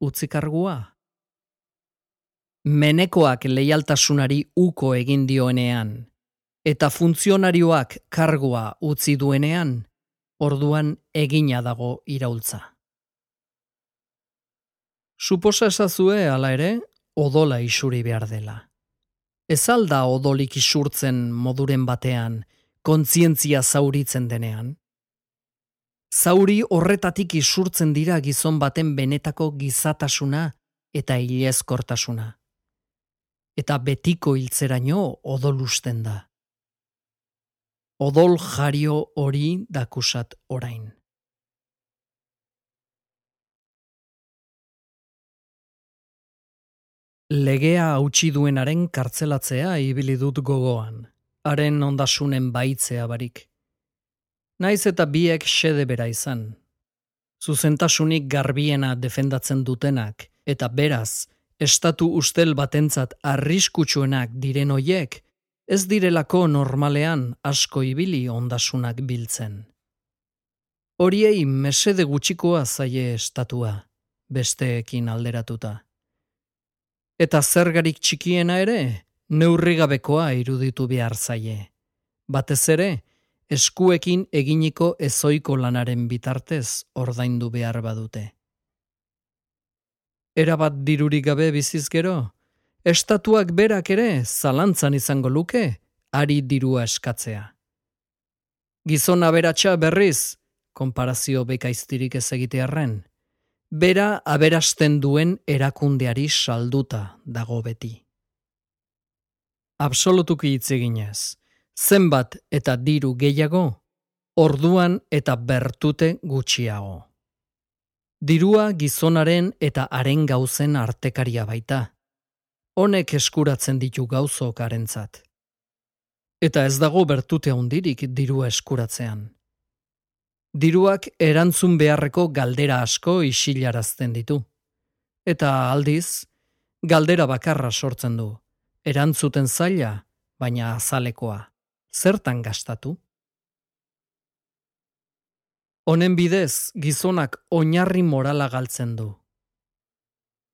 S2: utzikargua. Menekoak leialtasunari uko egin dioenean, eta funtzionarioak kargua utzi duenean, orduan egina dago iraultza. Suposa esazue, ala ere, odola isuri behar dela. Ez alda odolik isurtzen moduren batean, kontzientzia zauritzen denean. Zauri horretatik isurtzen dira gizon baten benetako gizatasuna eta hilezkortasuna. Eta betiko hiltzeraino odolusten da. Odol jario hori dakusat orain. Legea hautsi duenaren kartzelatzea ibili dut gogoan, haren ondasunen baitzea barik. Naiz eta biek xede bera izan. Zuzentasunik garbiena defendatzen dutenak, eta beraz, estatu ustel batentzat arriskutsuenak diren hoiek, ez direlako normalean asko ibili ondasunak biltzen. Horiei mesede gutxikoa zaie estatua, besteekin alderatuta. Eta zergarik txikiena ere, neurrigabekoa iruditu behar zaie. Batez ere, eskuekin eginiko ezoiko lanaren bitartez ordaindu behar badute. Erabat dirurik gabe biziz gero, estatuak berak ere zalantzan izango luke, ari dirua eskatzea. Gizon aberatsa berriz, konparazio bekaiztirik ez egitearren, bera aberasten duen erakundeari salduta dago beti. Absolutuki hitz eginez, zenbat eta diru gehiago, orduan eta bertute gutxiago. Dirua gizonaren eta haren gauzen artekaria baita. Honek eskuratzen ditu gauzok arentzat. Eta ez dago bertute hondirik dirua eskuratzean. Diruak erantzun beharreko galdera asko isilarazten ditu. Eta aldiz, galdera bakarra sortzen du. Erantzuten zaila, baina azalekoa. Zertan gastatu? Honen bidez, gizonak oinarri morala galtzen du.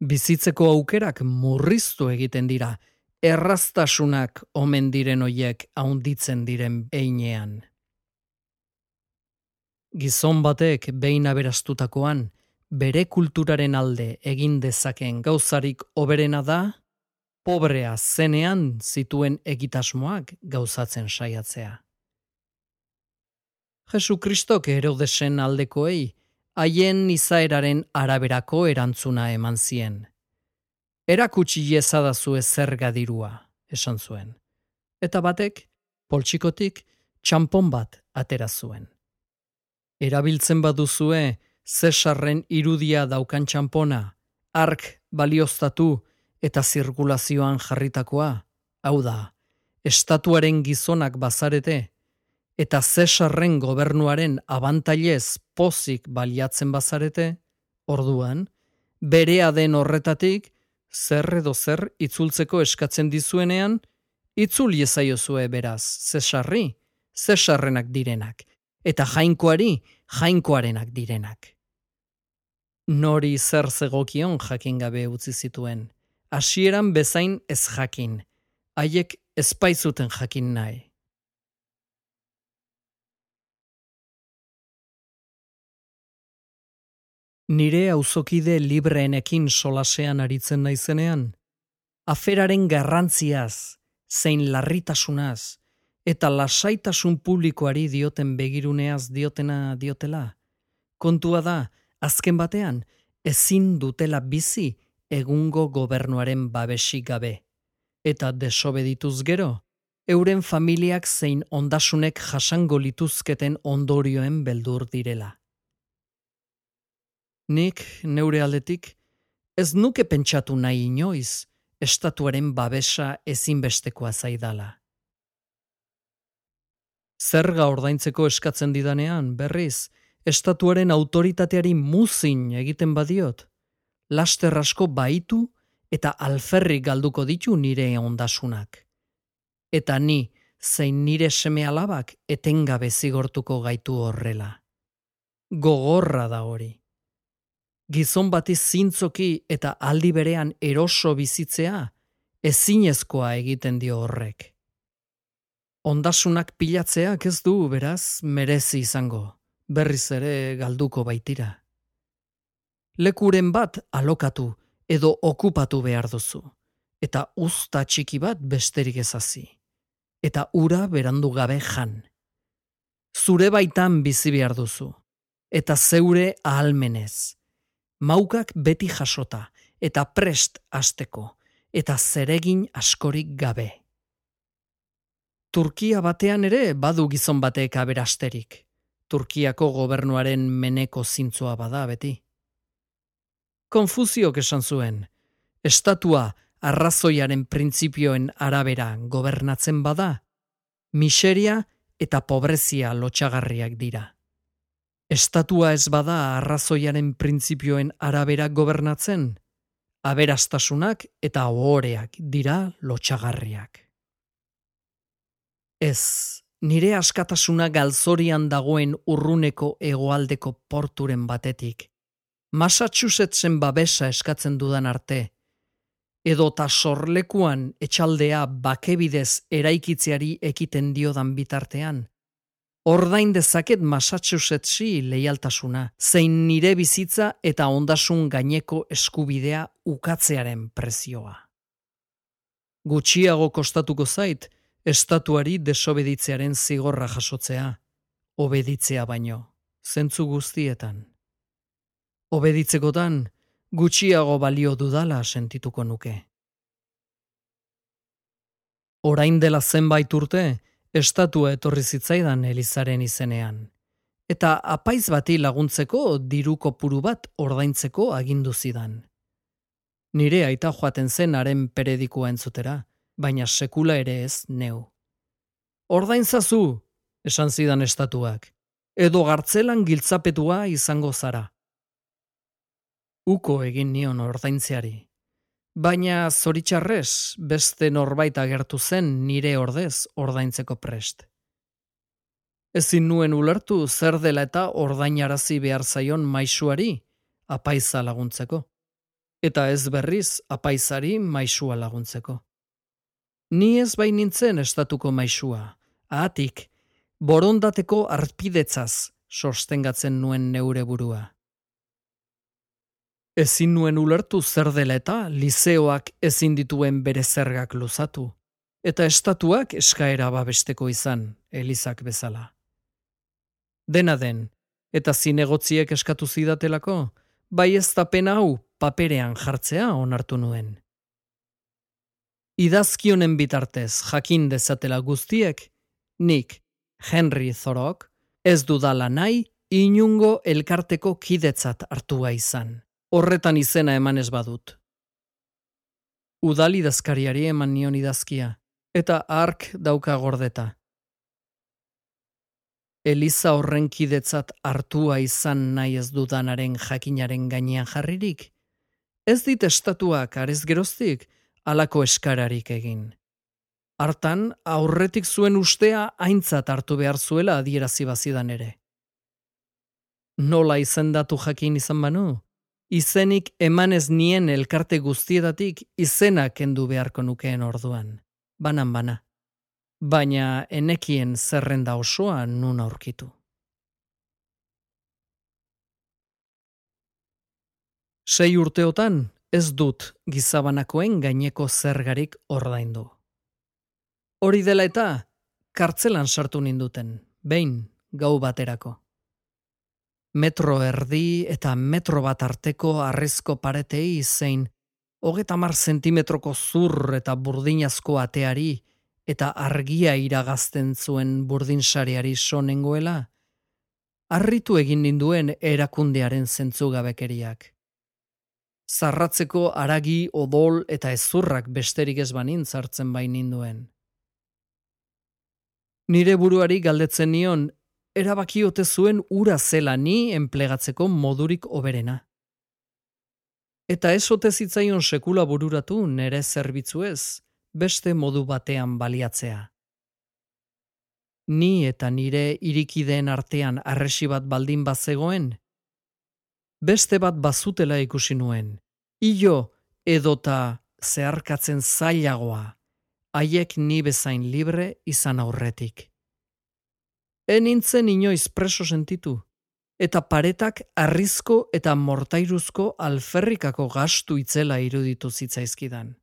S2: Bizitzeko aukerak murriztu egiten dira, erraztasunak omen diren hoiek haunditzen diren einean. Gizon batek behin aberastutakoan, bere kulturaren alde egin dezaken gauzarik oberena da, pobrea zenean zituen egitasmoak gauzatzen saiatzea. Jesu Kristok erodesen aldekoei, haien izaeraren araberako erantzuna eman zien. Erakutsi iezadazu zer gadirua, esan zuen. Eta batek, poltsikotik, txampon bat atera zuen. Erabiltzen baduzue, Zesarren irudia daukan txampona, ark balioztatu eta zirkulazioan jarritakoa, hau da, estatuaren gizonak bazarete, eta Cesarren gobernuaren abantailez pozik baliatzen bazarete, orduan, berea den horretatik, zer edo zer itzultzeko eskatzen dizuenean, itzul iezaiozue beraz, Cesarri, Cesarrenak direnak, eta jainkoari, jainkoarenak direnak. Nori zer zegokion jakin gabe utzi zituen, hasieran bezain ez jakin, haiek ezpaizuten jakin nahi. Nire auzokide libreenekin solasean aritzen naizenean, aferaren garrantziaz, zein larritasunaz, eta lasaitasun publikoari dioten begiruneaz diotena diotela. Kontua da, azken batean, ezin dutela bizi egungo gobernuaren babesik gabe. Eta desobedituz gero, euren familiak zein ondasunek jasango lituzketen ondorioen beldur direla. Nik, neure aldetik, ez nuke pentsatu nahi inoiz, estatuaren babesa ezinbestekoa zaidala. Zerga ordaintzeko eskatzen didanean, berriz, estatuaren autoritateari muzin egiten badiot, laster asko baitu eta alferri galduko ditu nire ondasunak. Eta ni, zein nire seme alabak etengabe zigortuko gaitu horrela. Gogorra da hori gizon bati zintzoki eta aldi berean eroso bizitzea, ezinezkoa egiten dio horrek. Ondasunak pilatzeak ez du, beraz, merezi izango, berriz ere galduko baitira. Lekuren bat alokatu edo okupatu behar duzu, eta usta txiki bat besterik ezazi, eta ura berandu gabe jan. Zure baitan bizi behar duzu, eta zeure ahalmenez, maukak beti jasota, eta prest asteko, eta zeregin askorik gabe. Turkia batean ere badu gizon batek aberasterik. Turkiako gobernuaren meneko zintzoa bada beti. Konfuziok esan zuen, estatua arrazoiaren printzipioen arabera gobernatzen bada, miseria eta pobrezia lotxagarriak dira. Estatua ez bada arrazoiaren printzipioen arabera gobernatzen, aberastasunak eta ohoreak dira lotxagarriak. Ez, nire askatasuna galzorian dagoen urruneko egoaldeko porturen batetik, Massachusettsen babesa eskatzen dudan arte, edo ta sorlekuan etxaldea bakebidez eraikitzeari ekiten diodan bitartean, ordain dezaket Massachusettsi leialtasuna, zein nire bizitza eta ondasun gaineko eskubidea ukatzearen prezioa. Gutxiago kostatuko zait, estatuari desobeditzearen zigorra jasotzea, obeditzea baino. zentzu guztietan. Obeditzekotan, gutxiago balio dudala sentituko nuke. Orain dela zenbait urte, estatua etorri zitzaidan Elizaren izenean. Eta apaiz bati laguntzeko diru kopuru bat ordaintzeko agindu zidan. Nire aita joaten zen haren peredikoa entzutera, baina sekula ere ez neu. Ordaintzazu, esan zidan estatuak, edo gartzelan giltzapetua izango zara. Uko egin nion ordaintzeari. Baina zoritxarrez beste norbait agertu zen nire ordez ordaintzeko prest. Ezin nuen ulertu zer dela eta ordainarazi behar zaion maisuari apaiza laguntzeko. Eta ez berriz apaizari maisua laguntzeko. Ni ez bain nintzen estatuko maisua, ahatik, borondateko arpidetzaz sostengatzen nuen neure burua. Ezin nuen ulertu zer dela eta lizeoak ezin dituen bere zergak luzatu, eta estatuak eskaera babesteko izan, elizak bezala. Dena den, eta zinegotziek eskatu zidatelako, bai ez pena hau paperean jartzea onartu nuen. Idazkionen bitartez jakin dezatela guztiek, nik, Henry Zorok, ez dudala nahi inungo elkarteko kidetzat hartua izan horretan izena eman ez badut. Udal idazkariari eman nion idazkia, eta ark dauka gordeta. Eliza horren kidetzat hartua izan nahi ez dudanaren jakinaren gainean jarririk, ez dit estatuak arez geroztik alako eskararik egin. Hartan, aurretik zuen ustea aintzat hartu behar zuela adierazi bazidan ere. Nola izendatu jakin izan banu? Izenik emanez nien elkarte guztietatik izena kendu beharko nukeen orduan, banan bana. Baina enekien zerrenda osoa nun aurkitu. Sei urteotan ez dut gizabanakoen gaineko zergarik ordaindu. Hori dela eta, kartzelan sartu ninduten, behin gau baterako metro erdi eta metro bat arteko arrezko paretei zein, hogeta mar zentimetroko zur eta burdinazko ateari eta argia iragazten zuen burdinsariari sonengoela, arritu egin ninduen erakundearen zentzugabekeriak. Zarratzeko aragi, odol eta ezurrak besterik ez banin zartzen bain ninduen. Nire buruari galdetzen nion erabakiote zuen ura zela ni enplegatzeko modurik oberena. Eta ez ote zitzaion sekula bururatu nere zerbitzuez, beste modu batean baliatzea. Ni eta nire irikideen artean arresi bat baldin bazegoen, beste bat bazutela ikusi nuen, ilo edota zeharkatzen zailagoa, haiek ni bezain libre izan aurretik enintzen inoiz preso sentitu, eta paretak arrizko eta mortairuzko alferrikako gastu itzela iruditu zitzaizkidan.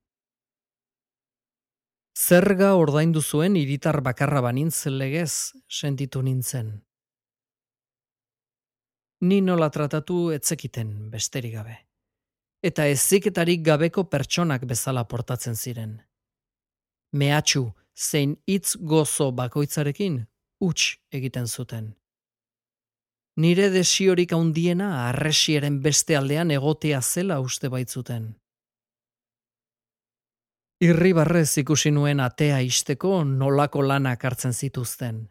S2: Zerga ordaindu zuen iritar bakarra banintzen legez sentitu nintzen. Ni nola tratatu etzekiten besterik gabe. Eta eziketarik gabeko pertsonak bezala portatzen ziren. Mehatxu, zein hitz gozo bakoitzarekin huts egiten zuten. Nire desiorik handiena arresieren beste aldean egotea zela uste baitzuten. Irribarrez ikusi nuen atea isteko nolako lanak hartzen zituzten.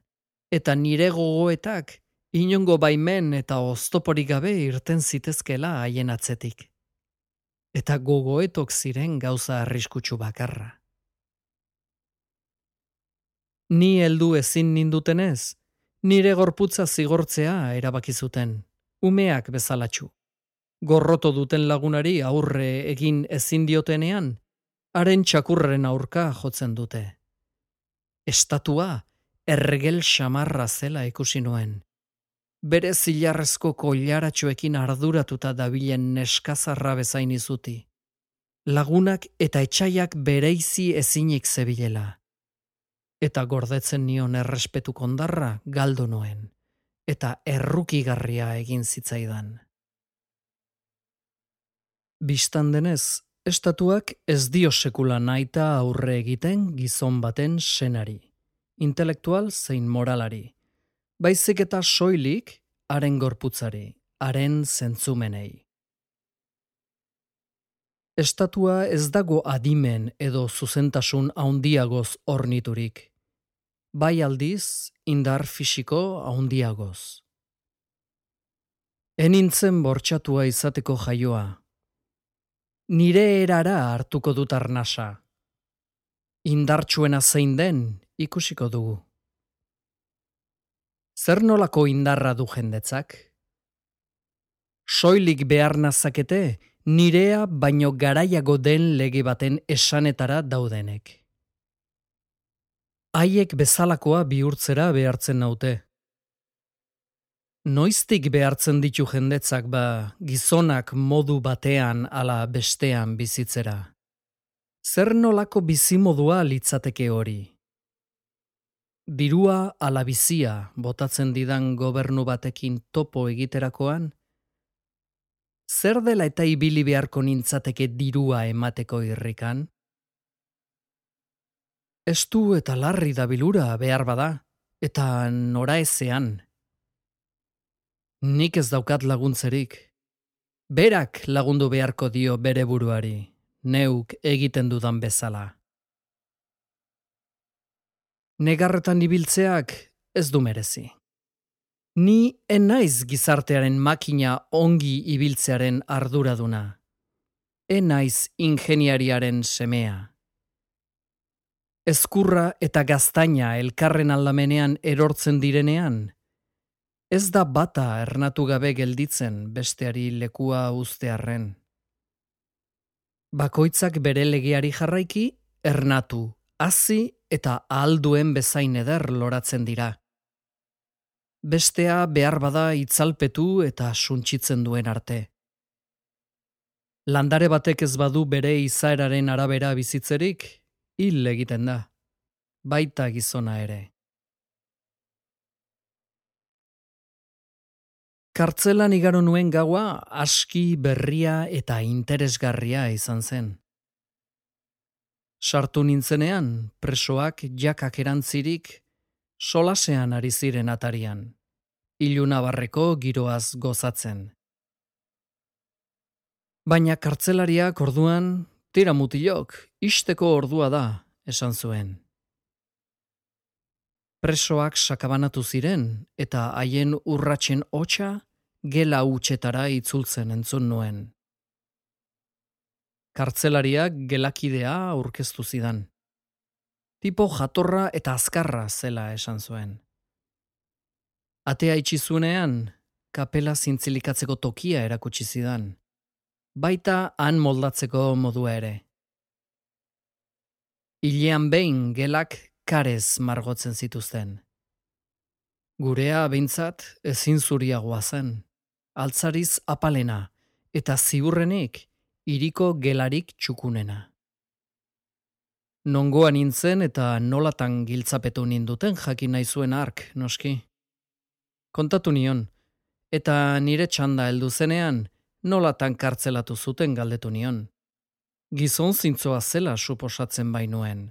S2: Eta nire gogoetak inongo baimen eta oztoporik gabe irten zitezkela haien atzetik. Eta gogoetok ziren gauza arriskutsu bakarra. Ni heldu ezin nindutenez, nire gorputza zigortzea erabaki zuten, umeak bezalatxu. Gorroto duten lagunari aurre egin ezin diotenean, haren txakurren aurka jotzen dute. Estatua, ergel xamarra zela ikusi nuen. Bere zilarrezko koilaratxoekin arduratuta dabilen neskazarra bezain izuti. Lagunak eta etxaiak bereizi ezinik zebilela eta gordetzen nion errespetu kondarra galdu noen, eta errukigarria egin zitzaidan. Bistan denez, estatuak ez dio sekula naita aurre egiten gizon baten senari, intelektual zein moralari, baizik eta soilik haren gorputzari, haren zentzumenei. Estatua ez dago adimen edo zuzentasun haundiagoz orniturik. Bai aldiz, indar fisiko haundiagoz. Enintzen bortxatua izateko jaioa. Nire erara hartuko dut arnasa. Indartsuena zein den ikusiko dugu. Zer nolako indarra du jendetzak? Soilik behar nazakete nirea baino garaiago den lege baten esanetara daudenek. Haiek bezalakoa bihurtzera behartzen naute. Noiztik behartzen ditu jendetzak ba gizonak modu batean ala bestean bizitzera. Zer nolako bizimodua litzateke hori? Dirua ala bizia botatzen didan gobernu batekin topo egiterakoan, zer dela eta ibili beharko nintzateke dirua emateko irrikan? Estu eta larri da bilura behar bada, eta nora ezean. Nik ez daukat laguntzerik. Berak lagundu beharko dio bere buruari, neuk egiten dudan bezala. Negarretan ibiltzeak ez du merezi. Ni enaiz gizartearen makina ongi ibiltzearen arduraduna. Enaiz ingeniariaren semea. Ezkurra eta gaztaina elkarren aldamenean erortzen direnean, ez da bata ernatu gabe gelditzen besteari lekua ustearren. Bakoitzak bere legeari jarraiki, ernatu, hazi eta ahalduen bezain eder loratzen dira bestea behar bada itzalpetu eta suntsitzen duen arte. Landare batek ez badu bere izaeraren arabera bizitzerik, hil egiten da, baita gizona ere. Kartzelan igaro nuen gaua aski berria eta interesgarria izan zen. Sartu nintzenean, presoak jakak erantzirik, solasean ari ziren atarian ilunabarreko giroaz gozatzen. Baina kartzelariak orduan, tira mutilok, isteko ordua da, esan zuen. Presoak sakabanatu ziren eta haien urratsen hotxa gela utxetara itzultzen entzun nuen. Kartzelariak gelakidea aurkeztu zidan. Tipo jatorra eta azkarra zela esan zuen. Atea itxizunean, kapela zintzilikatzeko tokia erakutsi zidan. Baita han moldatzeko modua ere. Ilean behin gelak karez margotzen zituzten. Gurea behintzat ezin zuriagoa zen. Altzariz apalena eta ziurrenik iriko gelarik txukunena. Nongoan nintzen eta nolatan giltzapetu ninduten jakin nahi zuen ark, noski kontatu nion, eta nire txanda heldu zenean, nolatan kartzelatu zuten galdetu nion. Gizon zintzoa zela suposatzen bainuen,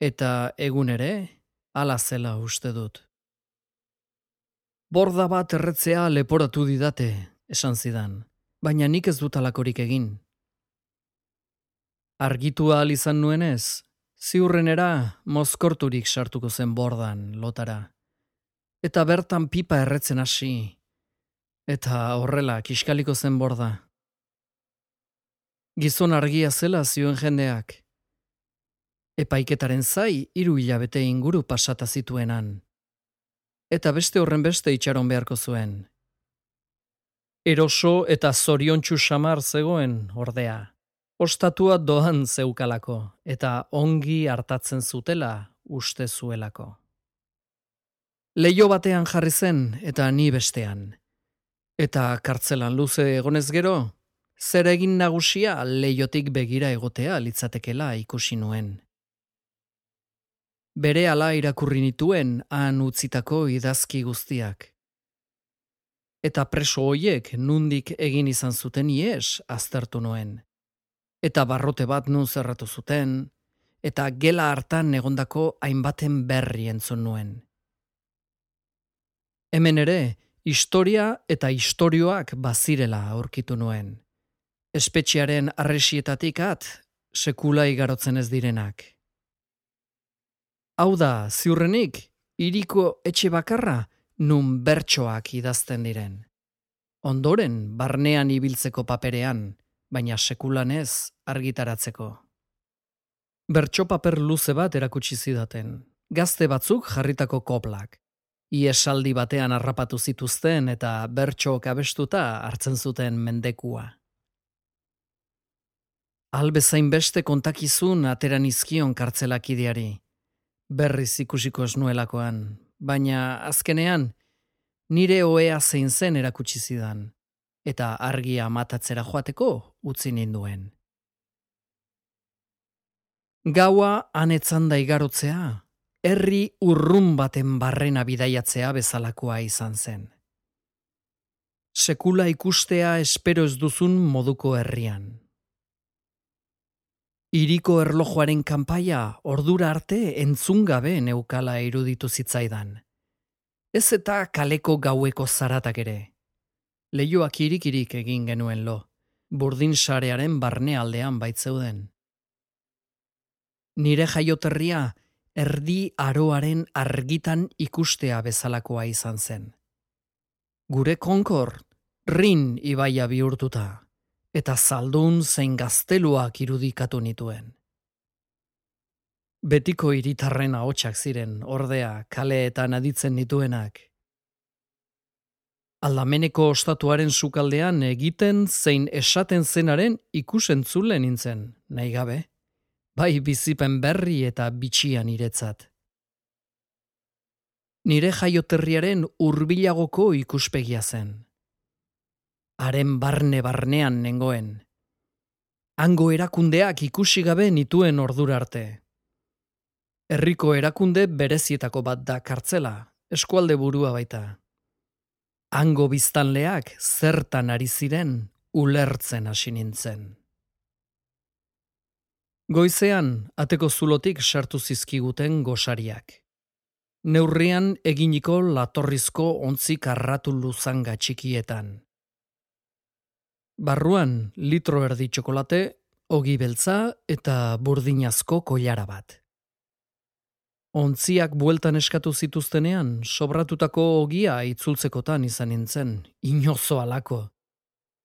S2: eta egun ere, ala zela uste dut. Borda bat erretzea leporatu didate, esan zidan, baina nik ez dut alakorik egin. Argitua izan nuenez, ziurrenera mozkorturik sartuko zen bordan, lotara eta bertan pipa erretzen hasi, eta horrela kiskaliko zen borda. Gizon argia zela zioen jendeak. Epaiketaren zai hiru hilabete inguru pasata zituenan. Eta beste horren beste itxaron beharko zuen. Eroso eta zoriontsu samar zegoen ordea. Ostatua doan zeukalako eta ongi hartatzen zutela uste zuelako. Leio batean jarri zen eta ni bestean. Eta kartzelan luze egonez gero, zer egin nagusia leiotik begira egotea litzatekela ikusi nuen. Bere ala irakurri nituen han utzitako idazki guztiak. eta preso hoiek nundik egin izan zuten ies aztertu noen. Eta barrote bat nun zerratu zuten, eta gela hartan egondako hainbaten berri entzun nuen. Hemen ere, historia eta istorioak bazirela aurkitu nuen. Espetxearen arresietatik at, sekula igarotzen ez direnak. Hau da, ziurrenik, iriko etxe bakarra nun bertsoak idazten diren. Ondoren, barnean ibiltzeko paperean, baina sekulanez argitaratzeko. Bertso paper luze bat erakutsi zidaten, gazte batzuk jarritako koplak. Iesaldi batean harrapatu zituzten eta bertso kabestuta hartzen zuten mendekua. Albezain beste kontakizun ateran izkion kartzelakideari berriz ikusiko esnuelakoan, baina azkenean nire oea zein zen erakutsi zidan, eta argia matatzera joateko utzi ninduen. Gaua anetzan da igarotzea, herri urrun baten barrena bidaiatzea bezalakoa izan zen. Sekula ikustea espero ez duzun moduko herrian. Iriko erlojuaren kanpaia ordura arte entzun gabe neukala iruditu zitzaidan. Ez eta kaleko gaueko zaratak ere. Leioak irik-irik egin genuen lo, burdin sarearen barne aldean baitzeuden. Nire jaioterria erdi aroaren argitan ikustea bezalakoa izan zen. Gure konkor, rin ibaia bihurtuta eta zaldun zein gazteluak irudikatu nituen. Betiko iritarren ahotsak ziren, ordea, kaleetan aditzen nituenak. Aldameneko ostatuaren sukaldean egiten zein esaten zenaren ikusentzule nintzen, nahi gabe, bai bizipen berri eta bitxian iretzat. Nire jaioterriaren hurbilagoko ikuspegia zen haren barne barnean nengoen. Hango erakundeak ikusi gabe nituen ordura arte. Herriko erakunde berezietako bat da kartzela, eskualde burua baita. Hango biztanleak zertan ari ziren ulertzen hasi nintzen. Goizean, ateko zulotik sartu zizkiguten gosariak. Neurrian eginiko latorrizko ontzik arratu luzanga txikietan. Barruan litro erdi txokolate, ogi beltza eta burdinazko koilara bat. Ontziak bueltan eskatu zituztenean, sobratutako ogia itzultzekotan izan nintzen, inozo alako.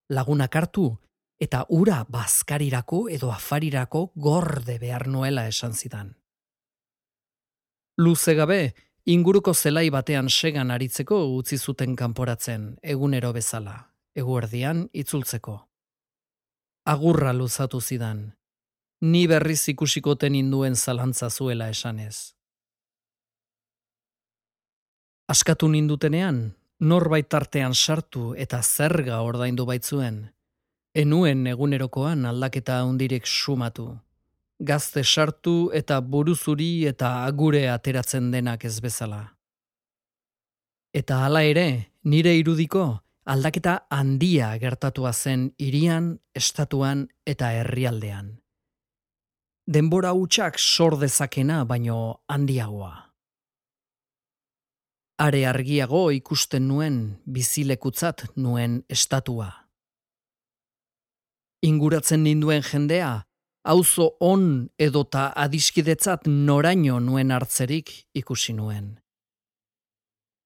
S2: Lagunak hartu eta ura bazkarirako edo afarirako gorde behar nuela esan zidan. Luze gabe, inguruko zelai batean segan aritzeko utzi zuten kanporatzen, egunero bezala eguerdian itzultzeko. Agurra luzatu zidan, ni berriz ikusiko teninduen zalantza zuela esanez. Askatu nindutenean, norbait tartean sartu eta zerga ordaindu baitzuen, enuen egunerokoan aldaketa hundirek sumatu. Gazte sartu eta buruzuri eta agure ateratzen denak ez bezala. Eta hala ere, nire irudiko, aldaketa handia gertatua zen irian, estatuan eta herrialdean. Denbora hutsak sor dezakena baino handiagoa. Are argiago ikusten nuen bizilekutzat nuen estatua. Inguratzen ninduen jendea, auzo on edota adiskidetzat noraino nuen hartzerik ikusi nuen.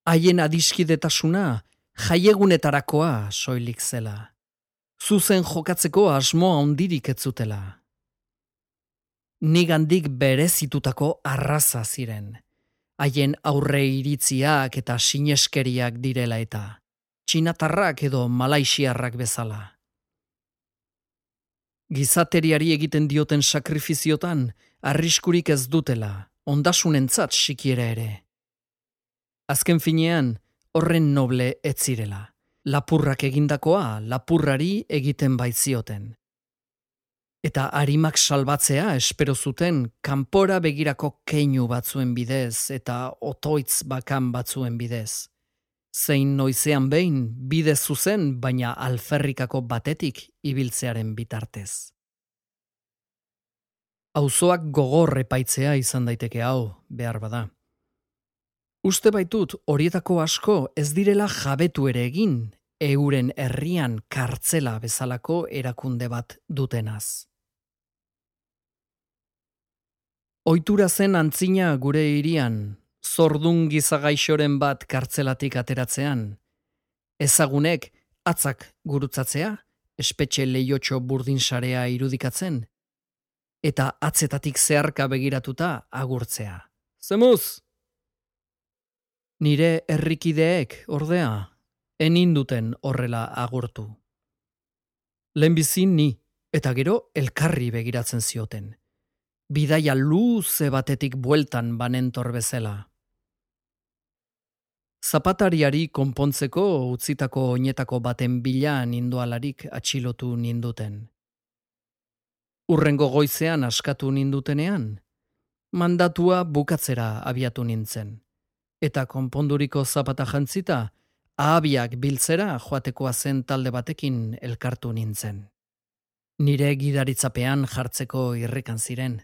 S2: Haien adiskidetasuna jaiegunetarakoa soilik zela. Zuzen jokatzeko asmoa ondirik etzutela. Nigandik berezitutako arraza ziren. Haien aurre iritziak eta sineskeriak direla eta. Txinatarrak edo malaixiarrak bezala. Gizateriari egiten dioten sakrifiziotan, arriskurik ez dutela, ondasunentzat sikiera ere. Azken finean, horren noble etzirela. Lapurrak egindakoa lapurrari egiten baitzioten. Eta harimak salbatzea espero zuten kanpora begirako keinu batzuen bidez eta otoitz bakan batzuen bidez. Zein noizean behin bide zuzen baina alferrikako batetik ibiltzearen bitartez. Auzoak gogor epaitzea izan daiteke hau, behar bada. Uste baitut horietako asko ez direla jabetu ere egin, euren herrian kartzela bezalako erakunde bat dutenaz. Oitura zen antzina gure hirian, zordun gizagaixoren bat kartzelatik ateratzean. Ezagunek atzak gurutzatzea, espetxe lehiotxo burdin sarea irudikatzen, eta atzetatik zeharka begiratuta agurtzea. Zemuz! Nire herrikideek, ordea, enin duten horrela agurtu. Lehenbizin ni, eta gero elkarri begiratzen zioten bidaia luze batetik bueltan banentor bezala. Zapatariari konpontzeko utzitako oinetako baten bila nindualarik atxilotu ninduten. Urrengo goizean askatu nindutenean, mandatua bukatzera abiatu nintzen, eta konponduriko zapata jantzita, ahabiak biltzera joatekoa zen talde batekin elkartu nintzen. Nire gidaritzapean jartzeko irrikan ziren.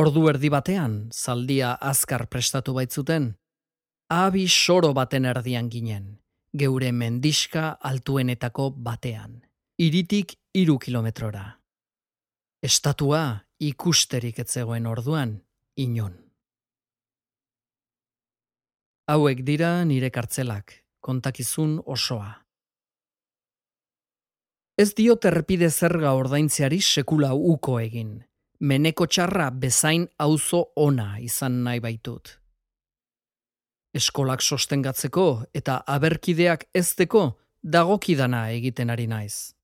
S2: Ordu erdi batean, zaldia azkar prestatu baitzuten, abi soro baten erdian ginen, geure mendiska altuenetako batean, iritik iru kilometrora. Estatua ikusterik etzegoen orduan, inon. Hauek dira nire kartzelak, kontakizun osoa. Ez dio terpide zerga ordaintzeari sekula uko egin meneko txarra bezain auzo ona izan nahi baitut. Eskolak sostengatzeko eta aberkideak ezteko dagokidana egiten ari naiz.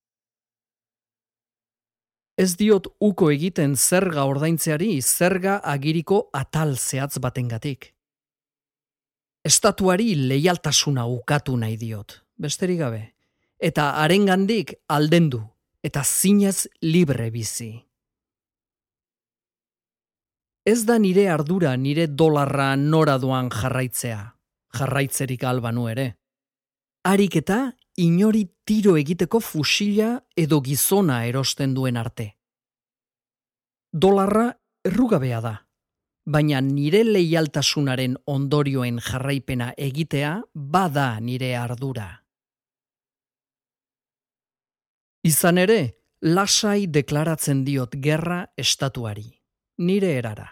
S2: Ez diot uko egiten zerga ordaintzeari zerga agiriko atal zehatz batengatik. Estatuari leialtasuna ukatu nahi diot, besterik gabe, eta arengandik aldendu eta zinez libre bizi. Ez da nire ardura nire dolarra nora doan jarraitzea, jarraitzerik albanu ere. Harik eta inori tiro egiteko fusila edo gizona erosten duen arte. Dolarra errugabea da, baina nire leialtasunaren ondorioen jarraipena egitea bada nire ardura. Izan ere, lasai deklaratzen diot gerra estatuari nire erara.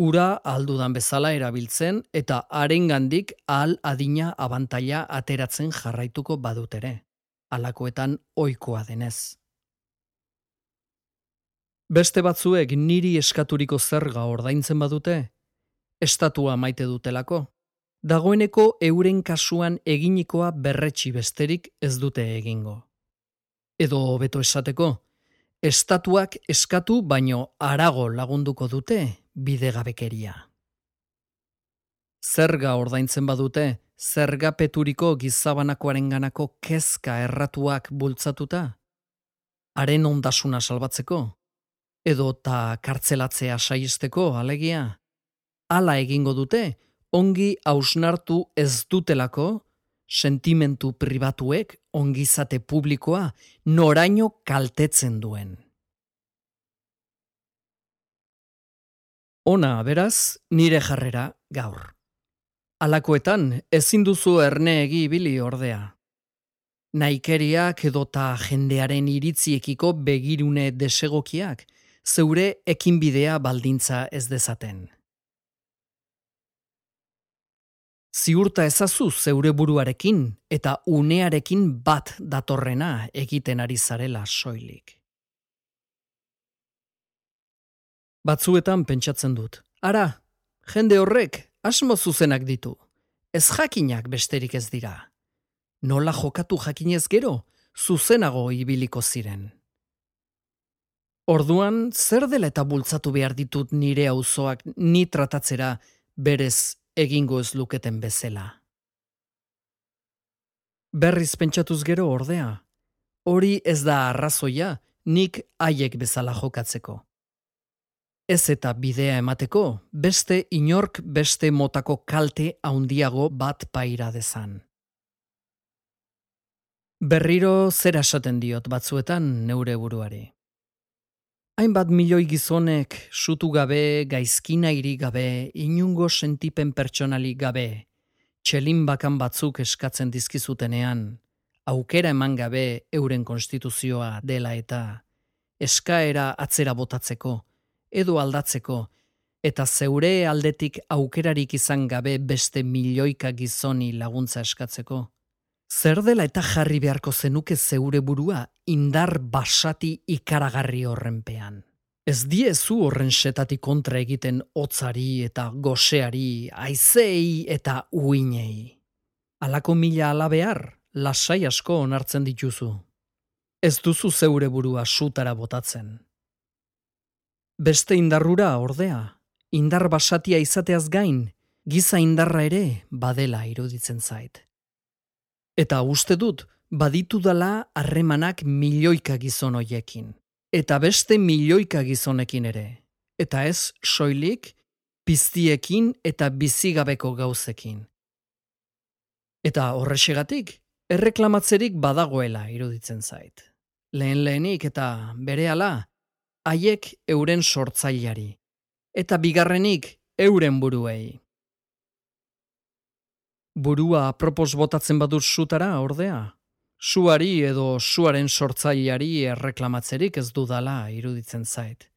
S2: Ura aldudan bezala erabiltzen eta arengandik ahal adina abantaila ateratzen jarraituko badutere. Alakoetan ohikoa denez. Beste batzuek niri eskaturiko zerga ordaintzen badute, estatua maite dutelako. Dagoeneko euren kasuan eginikoa berretsi besterik ez dute egingo. Edo hobeto esateko, estatuak eskatu baino arago lagunduko dute bidegabekeria. Zerga ordaintzen badute, zerga peturiko gizabanakoaren ganako kezka erratuak bultzatuta? Haren ondasuna salbatzeko? Edo ta kartzelatzea saizteko alegia? Hala egingo dute, ongi hausnartu ez dutelako, sentimentu pribatuek ongizate publikoa noraino kaltetzen duen. Ona, beraz, nire jarrera gaur. Alakoetan, ezin duzu erne egi ibili ordea. Naikeriak edota jendearen iritziekiko begirune desegokiak, zeure ekinbidea baldintza ez dezaten. Ziurta ezazu zeure buruarekin eta unearekin bat datorrena egiten ari zarela soilik. Batzuetan pentsatzen dut. Ara, jende horrek asmo zuzenak ditu. Ez jakinak besterik ez dira. Nola jokatu jakinez gero, zuzenago ibiliko ziren. Orduan, zer dela eta bultzatu behar ditut nire auzoak ni tratatzera berez egingo ez luketen bezela. Berriz pentsatuz gero ordea, hori ez da arrazoia nik haiek bezala jokatzeko. ez eta bidea emateko, beste inork beste motako kalte haundiago bat paira dezan. Berriro zera esaten diot batzuetan neure buruari. Hainbat milioi gizonek sutu gabe, gaizkina iri gabe, inungo sentipen pertsonalik gabe, txelin bakan batzuk eskatzen dizkizutenean, aukera eman gabe euren konstituzioa dela eta eskaera atzera botatzeko, edo aldatzeko, eta zeure aldetik aukerarik izan gabe beste milioika gizoni laguntza eskatzeko. Zer dela eta jarri beharko zenuke zeure burua indar basati ikaragarri horrenpean. Ez diezu horren setatik kontra egiten hotzari eta goseari, aizei eta uinei. Alako mila alabear, lasai asko onartzen dituzu. Ez duzu zeure burua sutara botatzen. Beste indarrura ordea, indar basatia izateaz gain, giza indarra ere badela iruditzen zait. Eta uste dut, baditu dala harremanak milioika gizon hoiekin. Eta beste milioika gizonekin ere. Eta ez soilik, piztiekin eta bizigabeko gauzekin. Eta horrexegatik, erreklamatzerik badagoela iruditzen zait. Lehen lehenik eta berehala, haiek euren sortzaileari. Eta bigarrenik euren buruei. Burua apropos botatzen badur sutara, ordea. Suari edo suaren sortzaileari erreklamatzerik ez dudala iruditzen zait.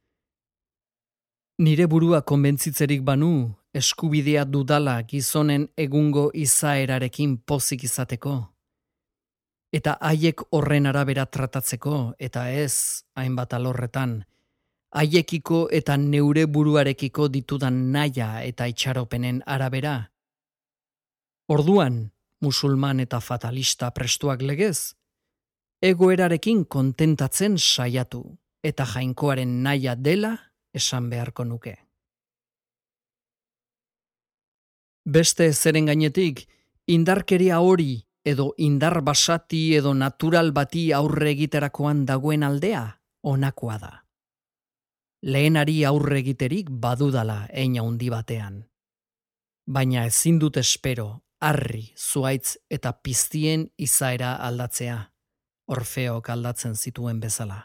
S2: Nire burua konbentzitzerik banu, eskubidea dudala gizonen egungo izaerarekin pozik izateko. Eta haiek horren arabera tratatzeko, eta ez, hainbat alorretan, haiekiko eta neure buruarekiko ditudan naia eta itxaropenen arabera, Orduan, musulman eta fatalista prestuak legez, egoerarekin kontentatzen saiatu eta jainkoaren naia dela esan beharko nuke. Beste zeren gainetik, indarkeria hori edo indar basati edo natural bati aurre egiterakoan dagoen aldea onakoa da. Lehenari aurre egiterik badudala eina handi batean. Baina ezin dut espero arri, zuaitz eta piztien izaera aldatzea, orfeok aldatzen zituen bezala.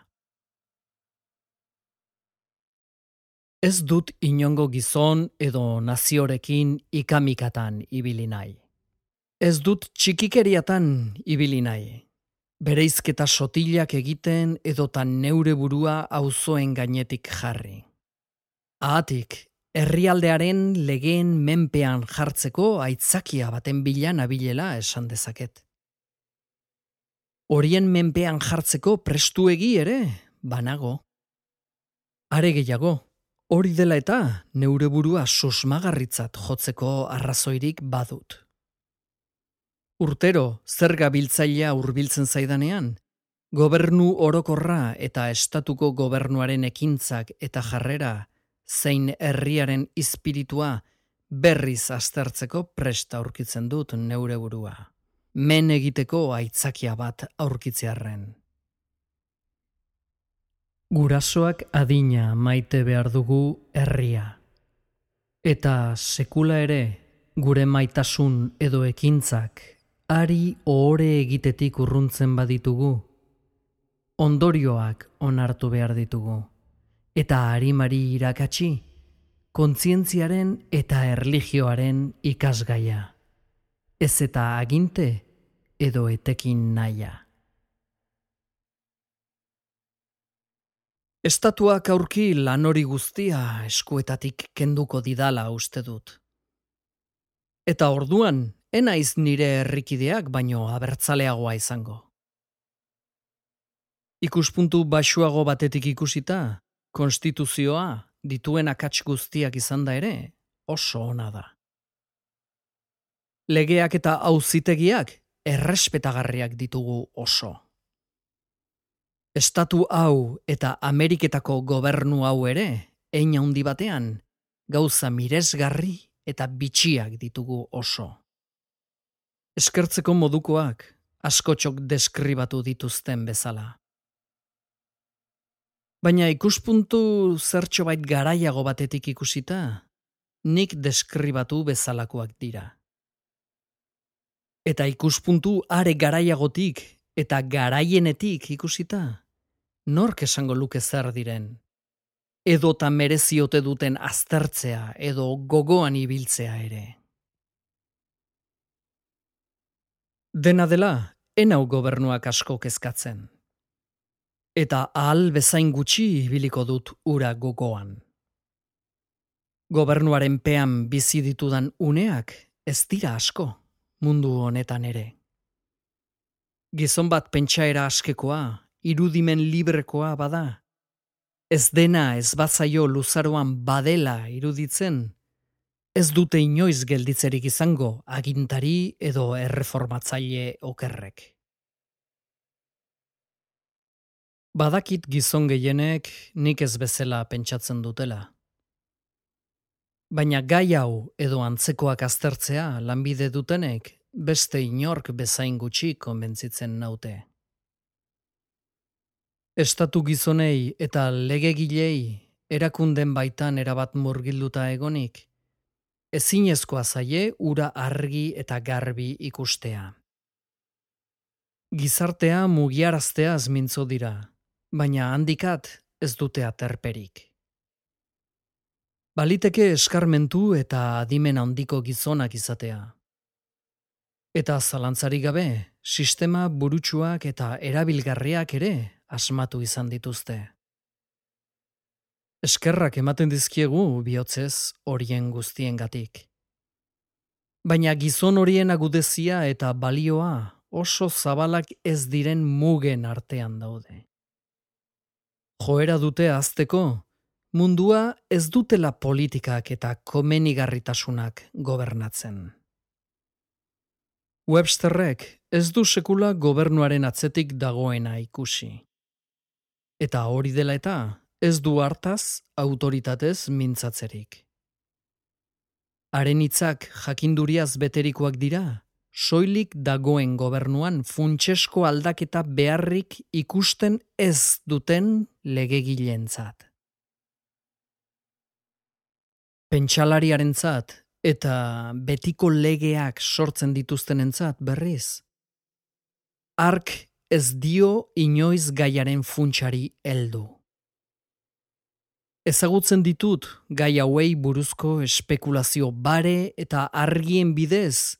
S2: Ez dut inongo gizon edo naziorekin ikamikatan ibili nahi. Ez dut txikikeriatan ibili nahi. Bereizketa sotilak egiten edotan neure burua auzoen gainetik jarri. Ahatik, herrialdearen legeen menpean jartzeko aitzakia baten bila nabilela esan dezaket. Horien menpean jartzeko prestuegi ere, banago. Are gehiago, hori dela eta neure burua susmagarritzat jotzeko arrazoirik badut. Urtero, zer gabiltzailea hurbiltzen zaidanean, gobernu orokorra eta estatuko gobernuaren ekintzak eta jarrera zein herriaren ispiritua berriz aztertzeko presta aurkitzen dut neure burua. Men egiteko aitzakia bat aurkitzearren. Gurasoak adina maite behar dugu herria. Eta sekula ere gure maitasun edo ekintzak ari ohore egitetik urruntzen baditugu, ondorioak onartu behar ditugu eta harimari irakatsi, kontzientziaren eta erligioaren ikasgaia. Ez eta aginte edo etekin naia. Estatuak aurki lan hori guztia eskuetatik kenduko didala uste dut. Eta orduan, enaiz nire herrikideak baino abertzaleagoa izango. Ikuspuntu basuago batetik ikusita, konstituzioa dituen akats guztiak izan da ere oso ona da. Legeak eta auzitegiak errespetagarriak ditugu oso. Estatu hau eta Ameriketako gobernu hau ere, ein handi batean, gauza miresgarri eta bitxiak ditugu oso. Eskertzeko modukoak, askotxok deskribatu dituzten bezala. Baina ikuspuntu zertxo bait garaiago batetik ikusita, nik deskribatu bezalakoak dira. Eta ikuspuntu are garaiagotik eta garaienetik ikusita, nork esango luke zer diren? Edota mereziote duten aztertzea edo gogoan ibiltzea ere. Dena dela, enau gobernuak asko kezkatzen. Eta ahal bezain gutxi ibiliko dut ura gogoan. Gobernuaren pean bizi ditudan uneak ez dira asko mundu honetan ere. Gizon bat pentsaera askekoa, irudimen librekoa bada. Ez dena ez batzaio luzaroan badela iruditzen, ez dute inoiz gelditzerik izango agintari edo erreformatzaile okerrek. Badakit gizon gehienek nik ez bezala pentsatzen dutela. Baina gai hau edo antzekoak aztertzea lanbide dutenek beste inork bezain gutxi konbentzitzen naute. Estatu gizonei eta legegilei erakunden baitan erabat murgilduta egonik, ezinezkoa zaie ura argi eta garbi ikustea. Gizartea mugiarazteaz mintzo dira, baina handikat ez dute aterperik. Baliteke eskarmentu eta adimen handiko gizonak izatea. Eta zalantzari gabe, sistema burutsuak eta erabilgarriak ere asmatu izan dituzte. Eskerrak ematen dizkiegu bihotzez horien guztiengatik. Baina gizon horien agudezia eta balioa oso zabalak ez diren mugen artean daude. Joera dute azteko, mundua ez dutela politikak eta komenigarritasunak gobernatzen. Websterrek ez du sekula gobernuaren atzetik dagoena ikusi. Eta hori dela eta, ez du hartaz autoritatez mintzatzerik. Haren hitzak jakinduriaz beterikoak dira, soilik dagoen gobernuan funtsesko aldaketa beharrik ikusten ez duten legegilentzat. Pentsalariarentzat eta betiko legeak sortzen dituztenentzat berriz. Ark ez dio inoiz gaiaren funtsari heldu. Ezagutzen ditut gai hauei buruzko espekulazio bare eta argien bidez,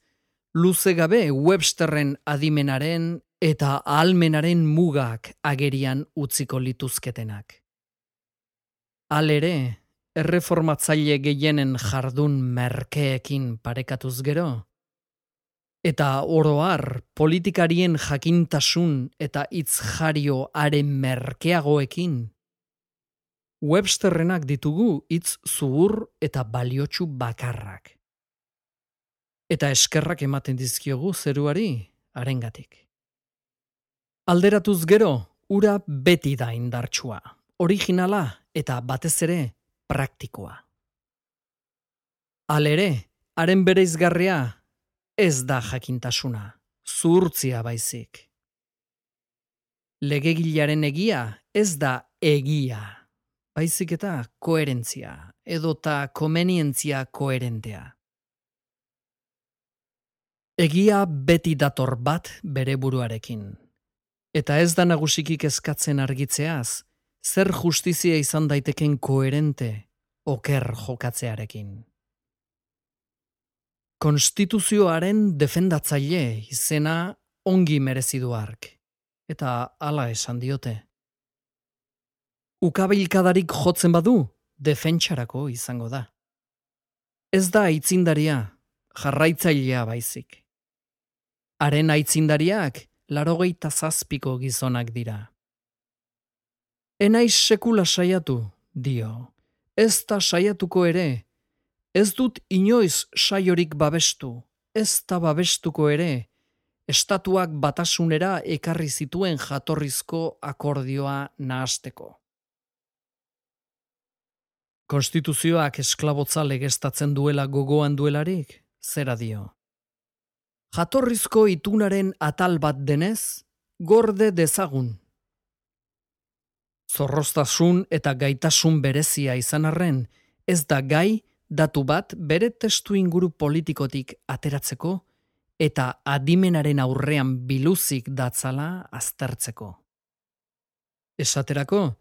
S2: luze gabe Websterren adimenaren eta ahalmenaren mugak agerian utziko lituzketenak. Alere, erreformatzaile gehienen jardun merkeekin parekatuz gero, eta oroar politikarien jakintasun eta itzjario haren merkeagoekin, Websterrenak ditugu hitz zuhur eta baliotsu bakarrak. Eta eskerrak ematen dizkiogu zeruari arengatik. Alderatuz gero, ura beti da indartsua, originala eta batez ere praktikoa. Alere, haren bere izgarria ez da jakintasuna, zuhurtzia baizik. Legegilaren egia ez da egia baizik eta koherentzia, edota komenientzia koherentea. Egia beti dator bat bere buruarekin. Eta ez da nagusikik eskatzen argitzeaz, zer justizia izan daiteken koherente, oker jokatzearekin. Konstituzioaren defendatzaile izena ongi merezidu ark, eta hala esan diote ukabilkadarik jotzen badu, defentsarako izango da. Ez da aitzindaria, jarraitzailea baizik. Haren aitzindariak larogeita zazpiko gizonak dira. Enaiz sekula saiatu, dio. Ez da saiatuko ere. Ez dut inoiz saiorik babestu. Ez da babestuko ere. Estatuak batasunera ekarri zituen jatorrizko akordioa nahasteko. Konstituzioak esklabotza legestatzen duela gogoan duelarik, zera dio. Jatorrizko itunaren atal bat denez, gorde dezagun. Zorroztasun eta gaitasun berezia izan arren, ez da gai datu bat bere testu inguru politikotik ateratzeko eta adimenaren aurrean biluzik datzala aztertzeko. Esaterako,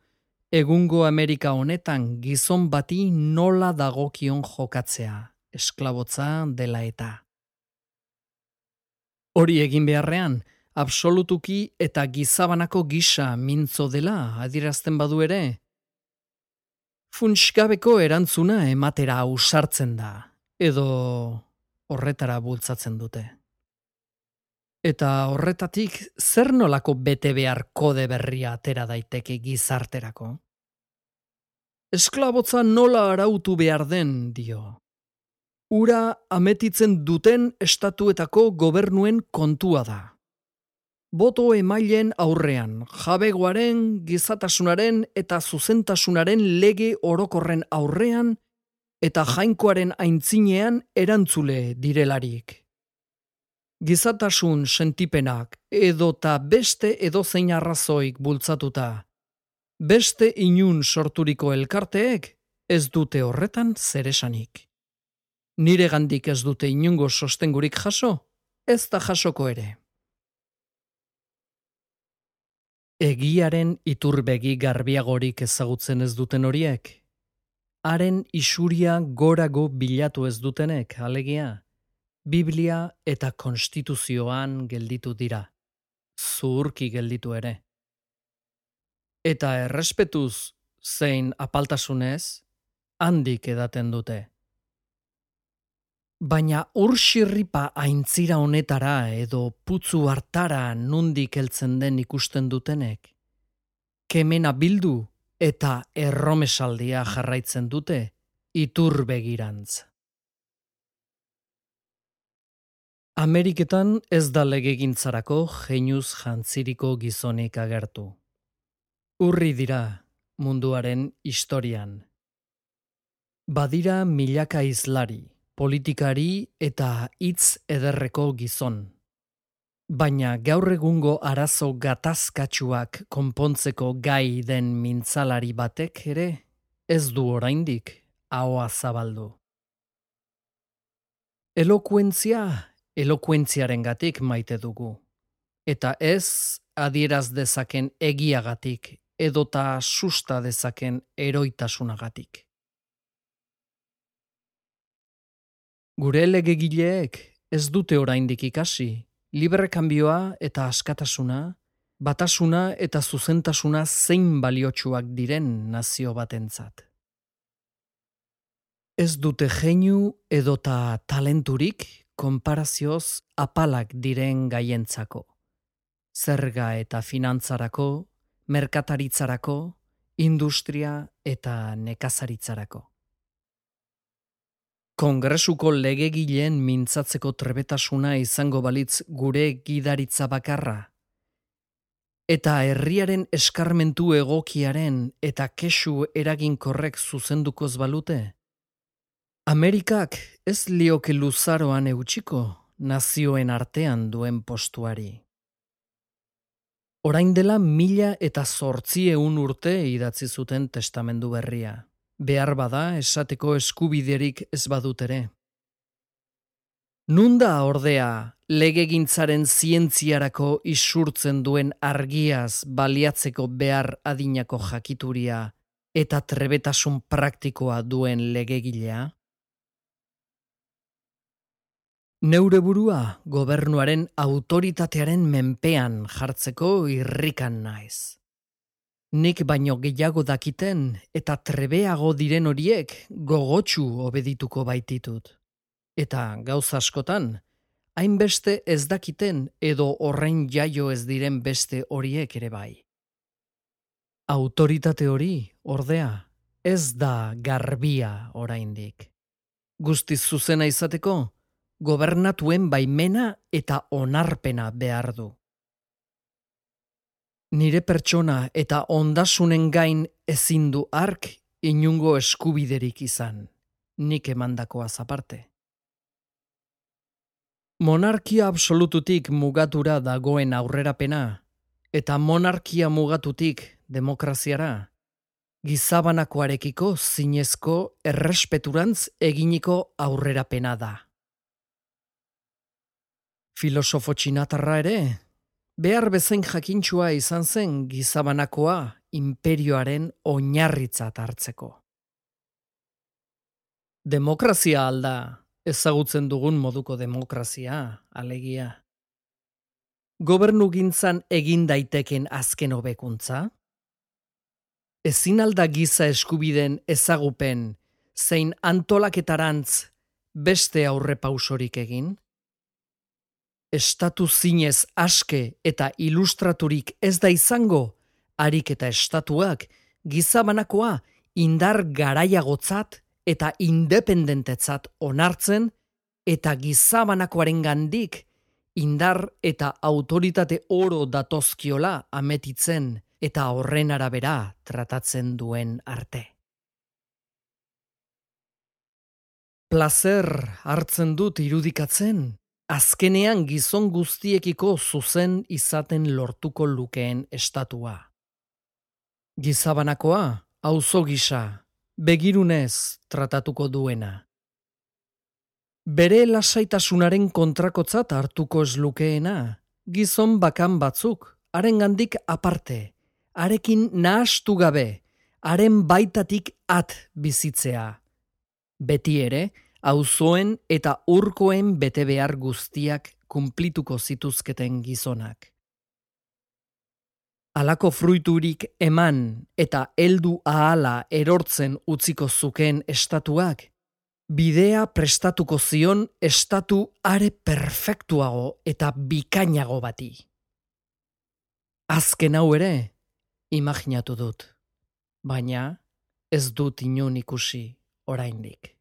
S2: egungo Amerika honetan gizon bati nola dagokion jokatzea, esklabotza dela eta. Hori egin beharrean, absolutuki eta gizabanako gisa mintzo dela adirazten badu ere. Funtskabeko erantzuna ematera ausartzen da, edo horretara bultzatzen dute. Eta horretatik zer nolako bete behar kode berria atera daiteke gizarterako? Esklabotza nola arautu behar den, dio. Ura ametitzen duten estatuetako gobernuen kontua da boto emailen aurrean, jabegoaren, gizatasunaren eta zuzentasunaren lege orokorren aurrean eta jainkoaren aintzinean erantzule direlarik. Gizatasun sentipenak edota beste edozein arrazoik bultzatuta, beste inun sorturiko elkarteek ez dute horretan zeresanik. Nire gandik ez dute inungo sostengurik jaso, ez da jasoko ere. Egiaren iturbegi garbiagorik ezagutzen ez duten horiek? Haren isuria gorago bilatu ez dutenek, alegia? Biblia eta konstituzioan gelditu dira. Zurki gelditu ere. Eta errespetuz zein apaltasunez, handik edaten dute. Baina urxirripa aintzira honetara edo putzu hartara nundik heltzen den ikusten dutenek. Kemena bildu eta erromesaldia jarraitzen dute itur begirantz. Ameriketan ez da legegintzarako geinuz jantziriko gizonik agertu. Urri dira munduaren historian. Badira milaka izlari, politikari eta hitz ederreko gizon. Baina gaur egungo arazo gatazkatsuak konpontzeko gai den mintzalari batek ere ez du oraindik ahoa zabaldu. Elokuentzia, elokuentziaren gatik maite dugu. Eta ez adieraz dezaken egiagatik edota susta dezaken eroitasunagatik. Gure legegileek ez dute oraindik ikasi, libre kanbioa eta askatasuna, batasuna eta zuzentasuna zein baliotsuak diren nazio batentzat. Ez dute geinu edota talenturik konparazioz apalak diren gaientzako. Zerga eta finantzarako, merkataritzarako, industria eta nekazaritzarako. Kongresuko legegileen mintzatzeko trebetasuna izango balitz gure gidaritza bakarra. Eta herriaren eskarmentu egokiaren eta kesu eraginkorrek zuzendukoz balute? Amerikak ez lioke luzaroan eutxiko nazioen artean duen postuari. Orain dela mila eta zortzieun urte idatzi zuten testamendu berria behar bada esateko eskubiderik ez badut ere. Nunda ordea legegintzaren zientziarako isurtzen duen argiaz baliatzeko behar adinako jakituria eta trebetasun praktikoa duen legegilea? Neure burua gobernuaren autoritatearen menpean jartzeko irrikan naiz. Nik baino gehiago dakiten eta trebeago diren horiek gogotsu obedituko baititut. Eta gauz askotan, hainbeste ez dakiten edo horrein jaio ez diren beste horiek ere bai. Autoritate hori, ordea, ez da garbia oraindik. Guztiz zuzena izateko, gobernatuen baimena eta onarpena behar du. Nire pertsona eta ondasunen gain ezin du ark inungo eskubiderik izan, nik emandakoa zaparte. Monarkia absolututik mugatura dagoen aurrerapena, eta monarkia mugatutik demokraziara, gizabanakoarekiko zinezko errespeturantz eginiko aurrerapena da. Filosofo txinatarra ere, behar bezain jakintxua izan zen gizabanakoa imperioaren oinarritzat hartzeko. Demokrazia alda, ezagutzen dugun moduko demokrazia, alegia. Gobernu gintzan egin daiteken azken hobekuntza? ezin alda giza eskubiden ezagupen zein antolaketarantz beste aurre pausorik egin? Estatu zinez aske eta ilustraturik ez da izango, harik eta estatuak gizabanakoa indar garaiagotzat eta independentetzat onartzen eta gizabanakoaren gandik indar eta autoritate oro datozkiola ametitzen eta horren arabera tratatzen duen arte. Plazer hartzen dut irudikatzen, azkenean gizon guztiekiko zuzen izaten lortuko lukeen estatua. Gizabanakoa, auzo gisa, begirunez tratatuko duena. Bere lasaitasunaren kontrakotzat hartuko ez lukeena, gizon bakan batzuk, arengandik aparte, arekin nahastu gabe, haren baitatik at bizitzea. Beti ere, auzoen eta urkoen bete behar guztiak kumplituko zituzketen gizonak. Alako fruiturik eman eta heldu ahala erortzen utziko zuken estatuak, bidea prestatuko zion estatu are perfektuago eta bikainago bati. Azken hau ere, imaginatu dut, baina ez dut inon ikusi oraindik.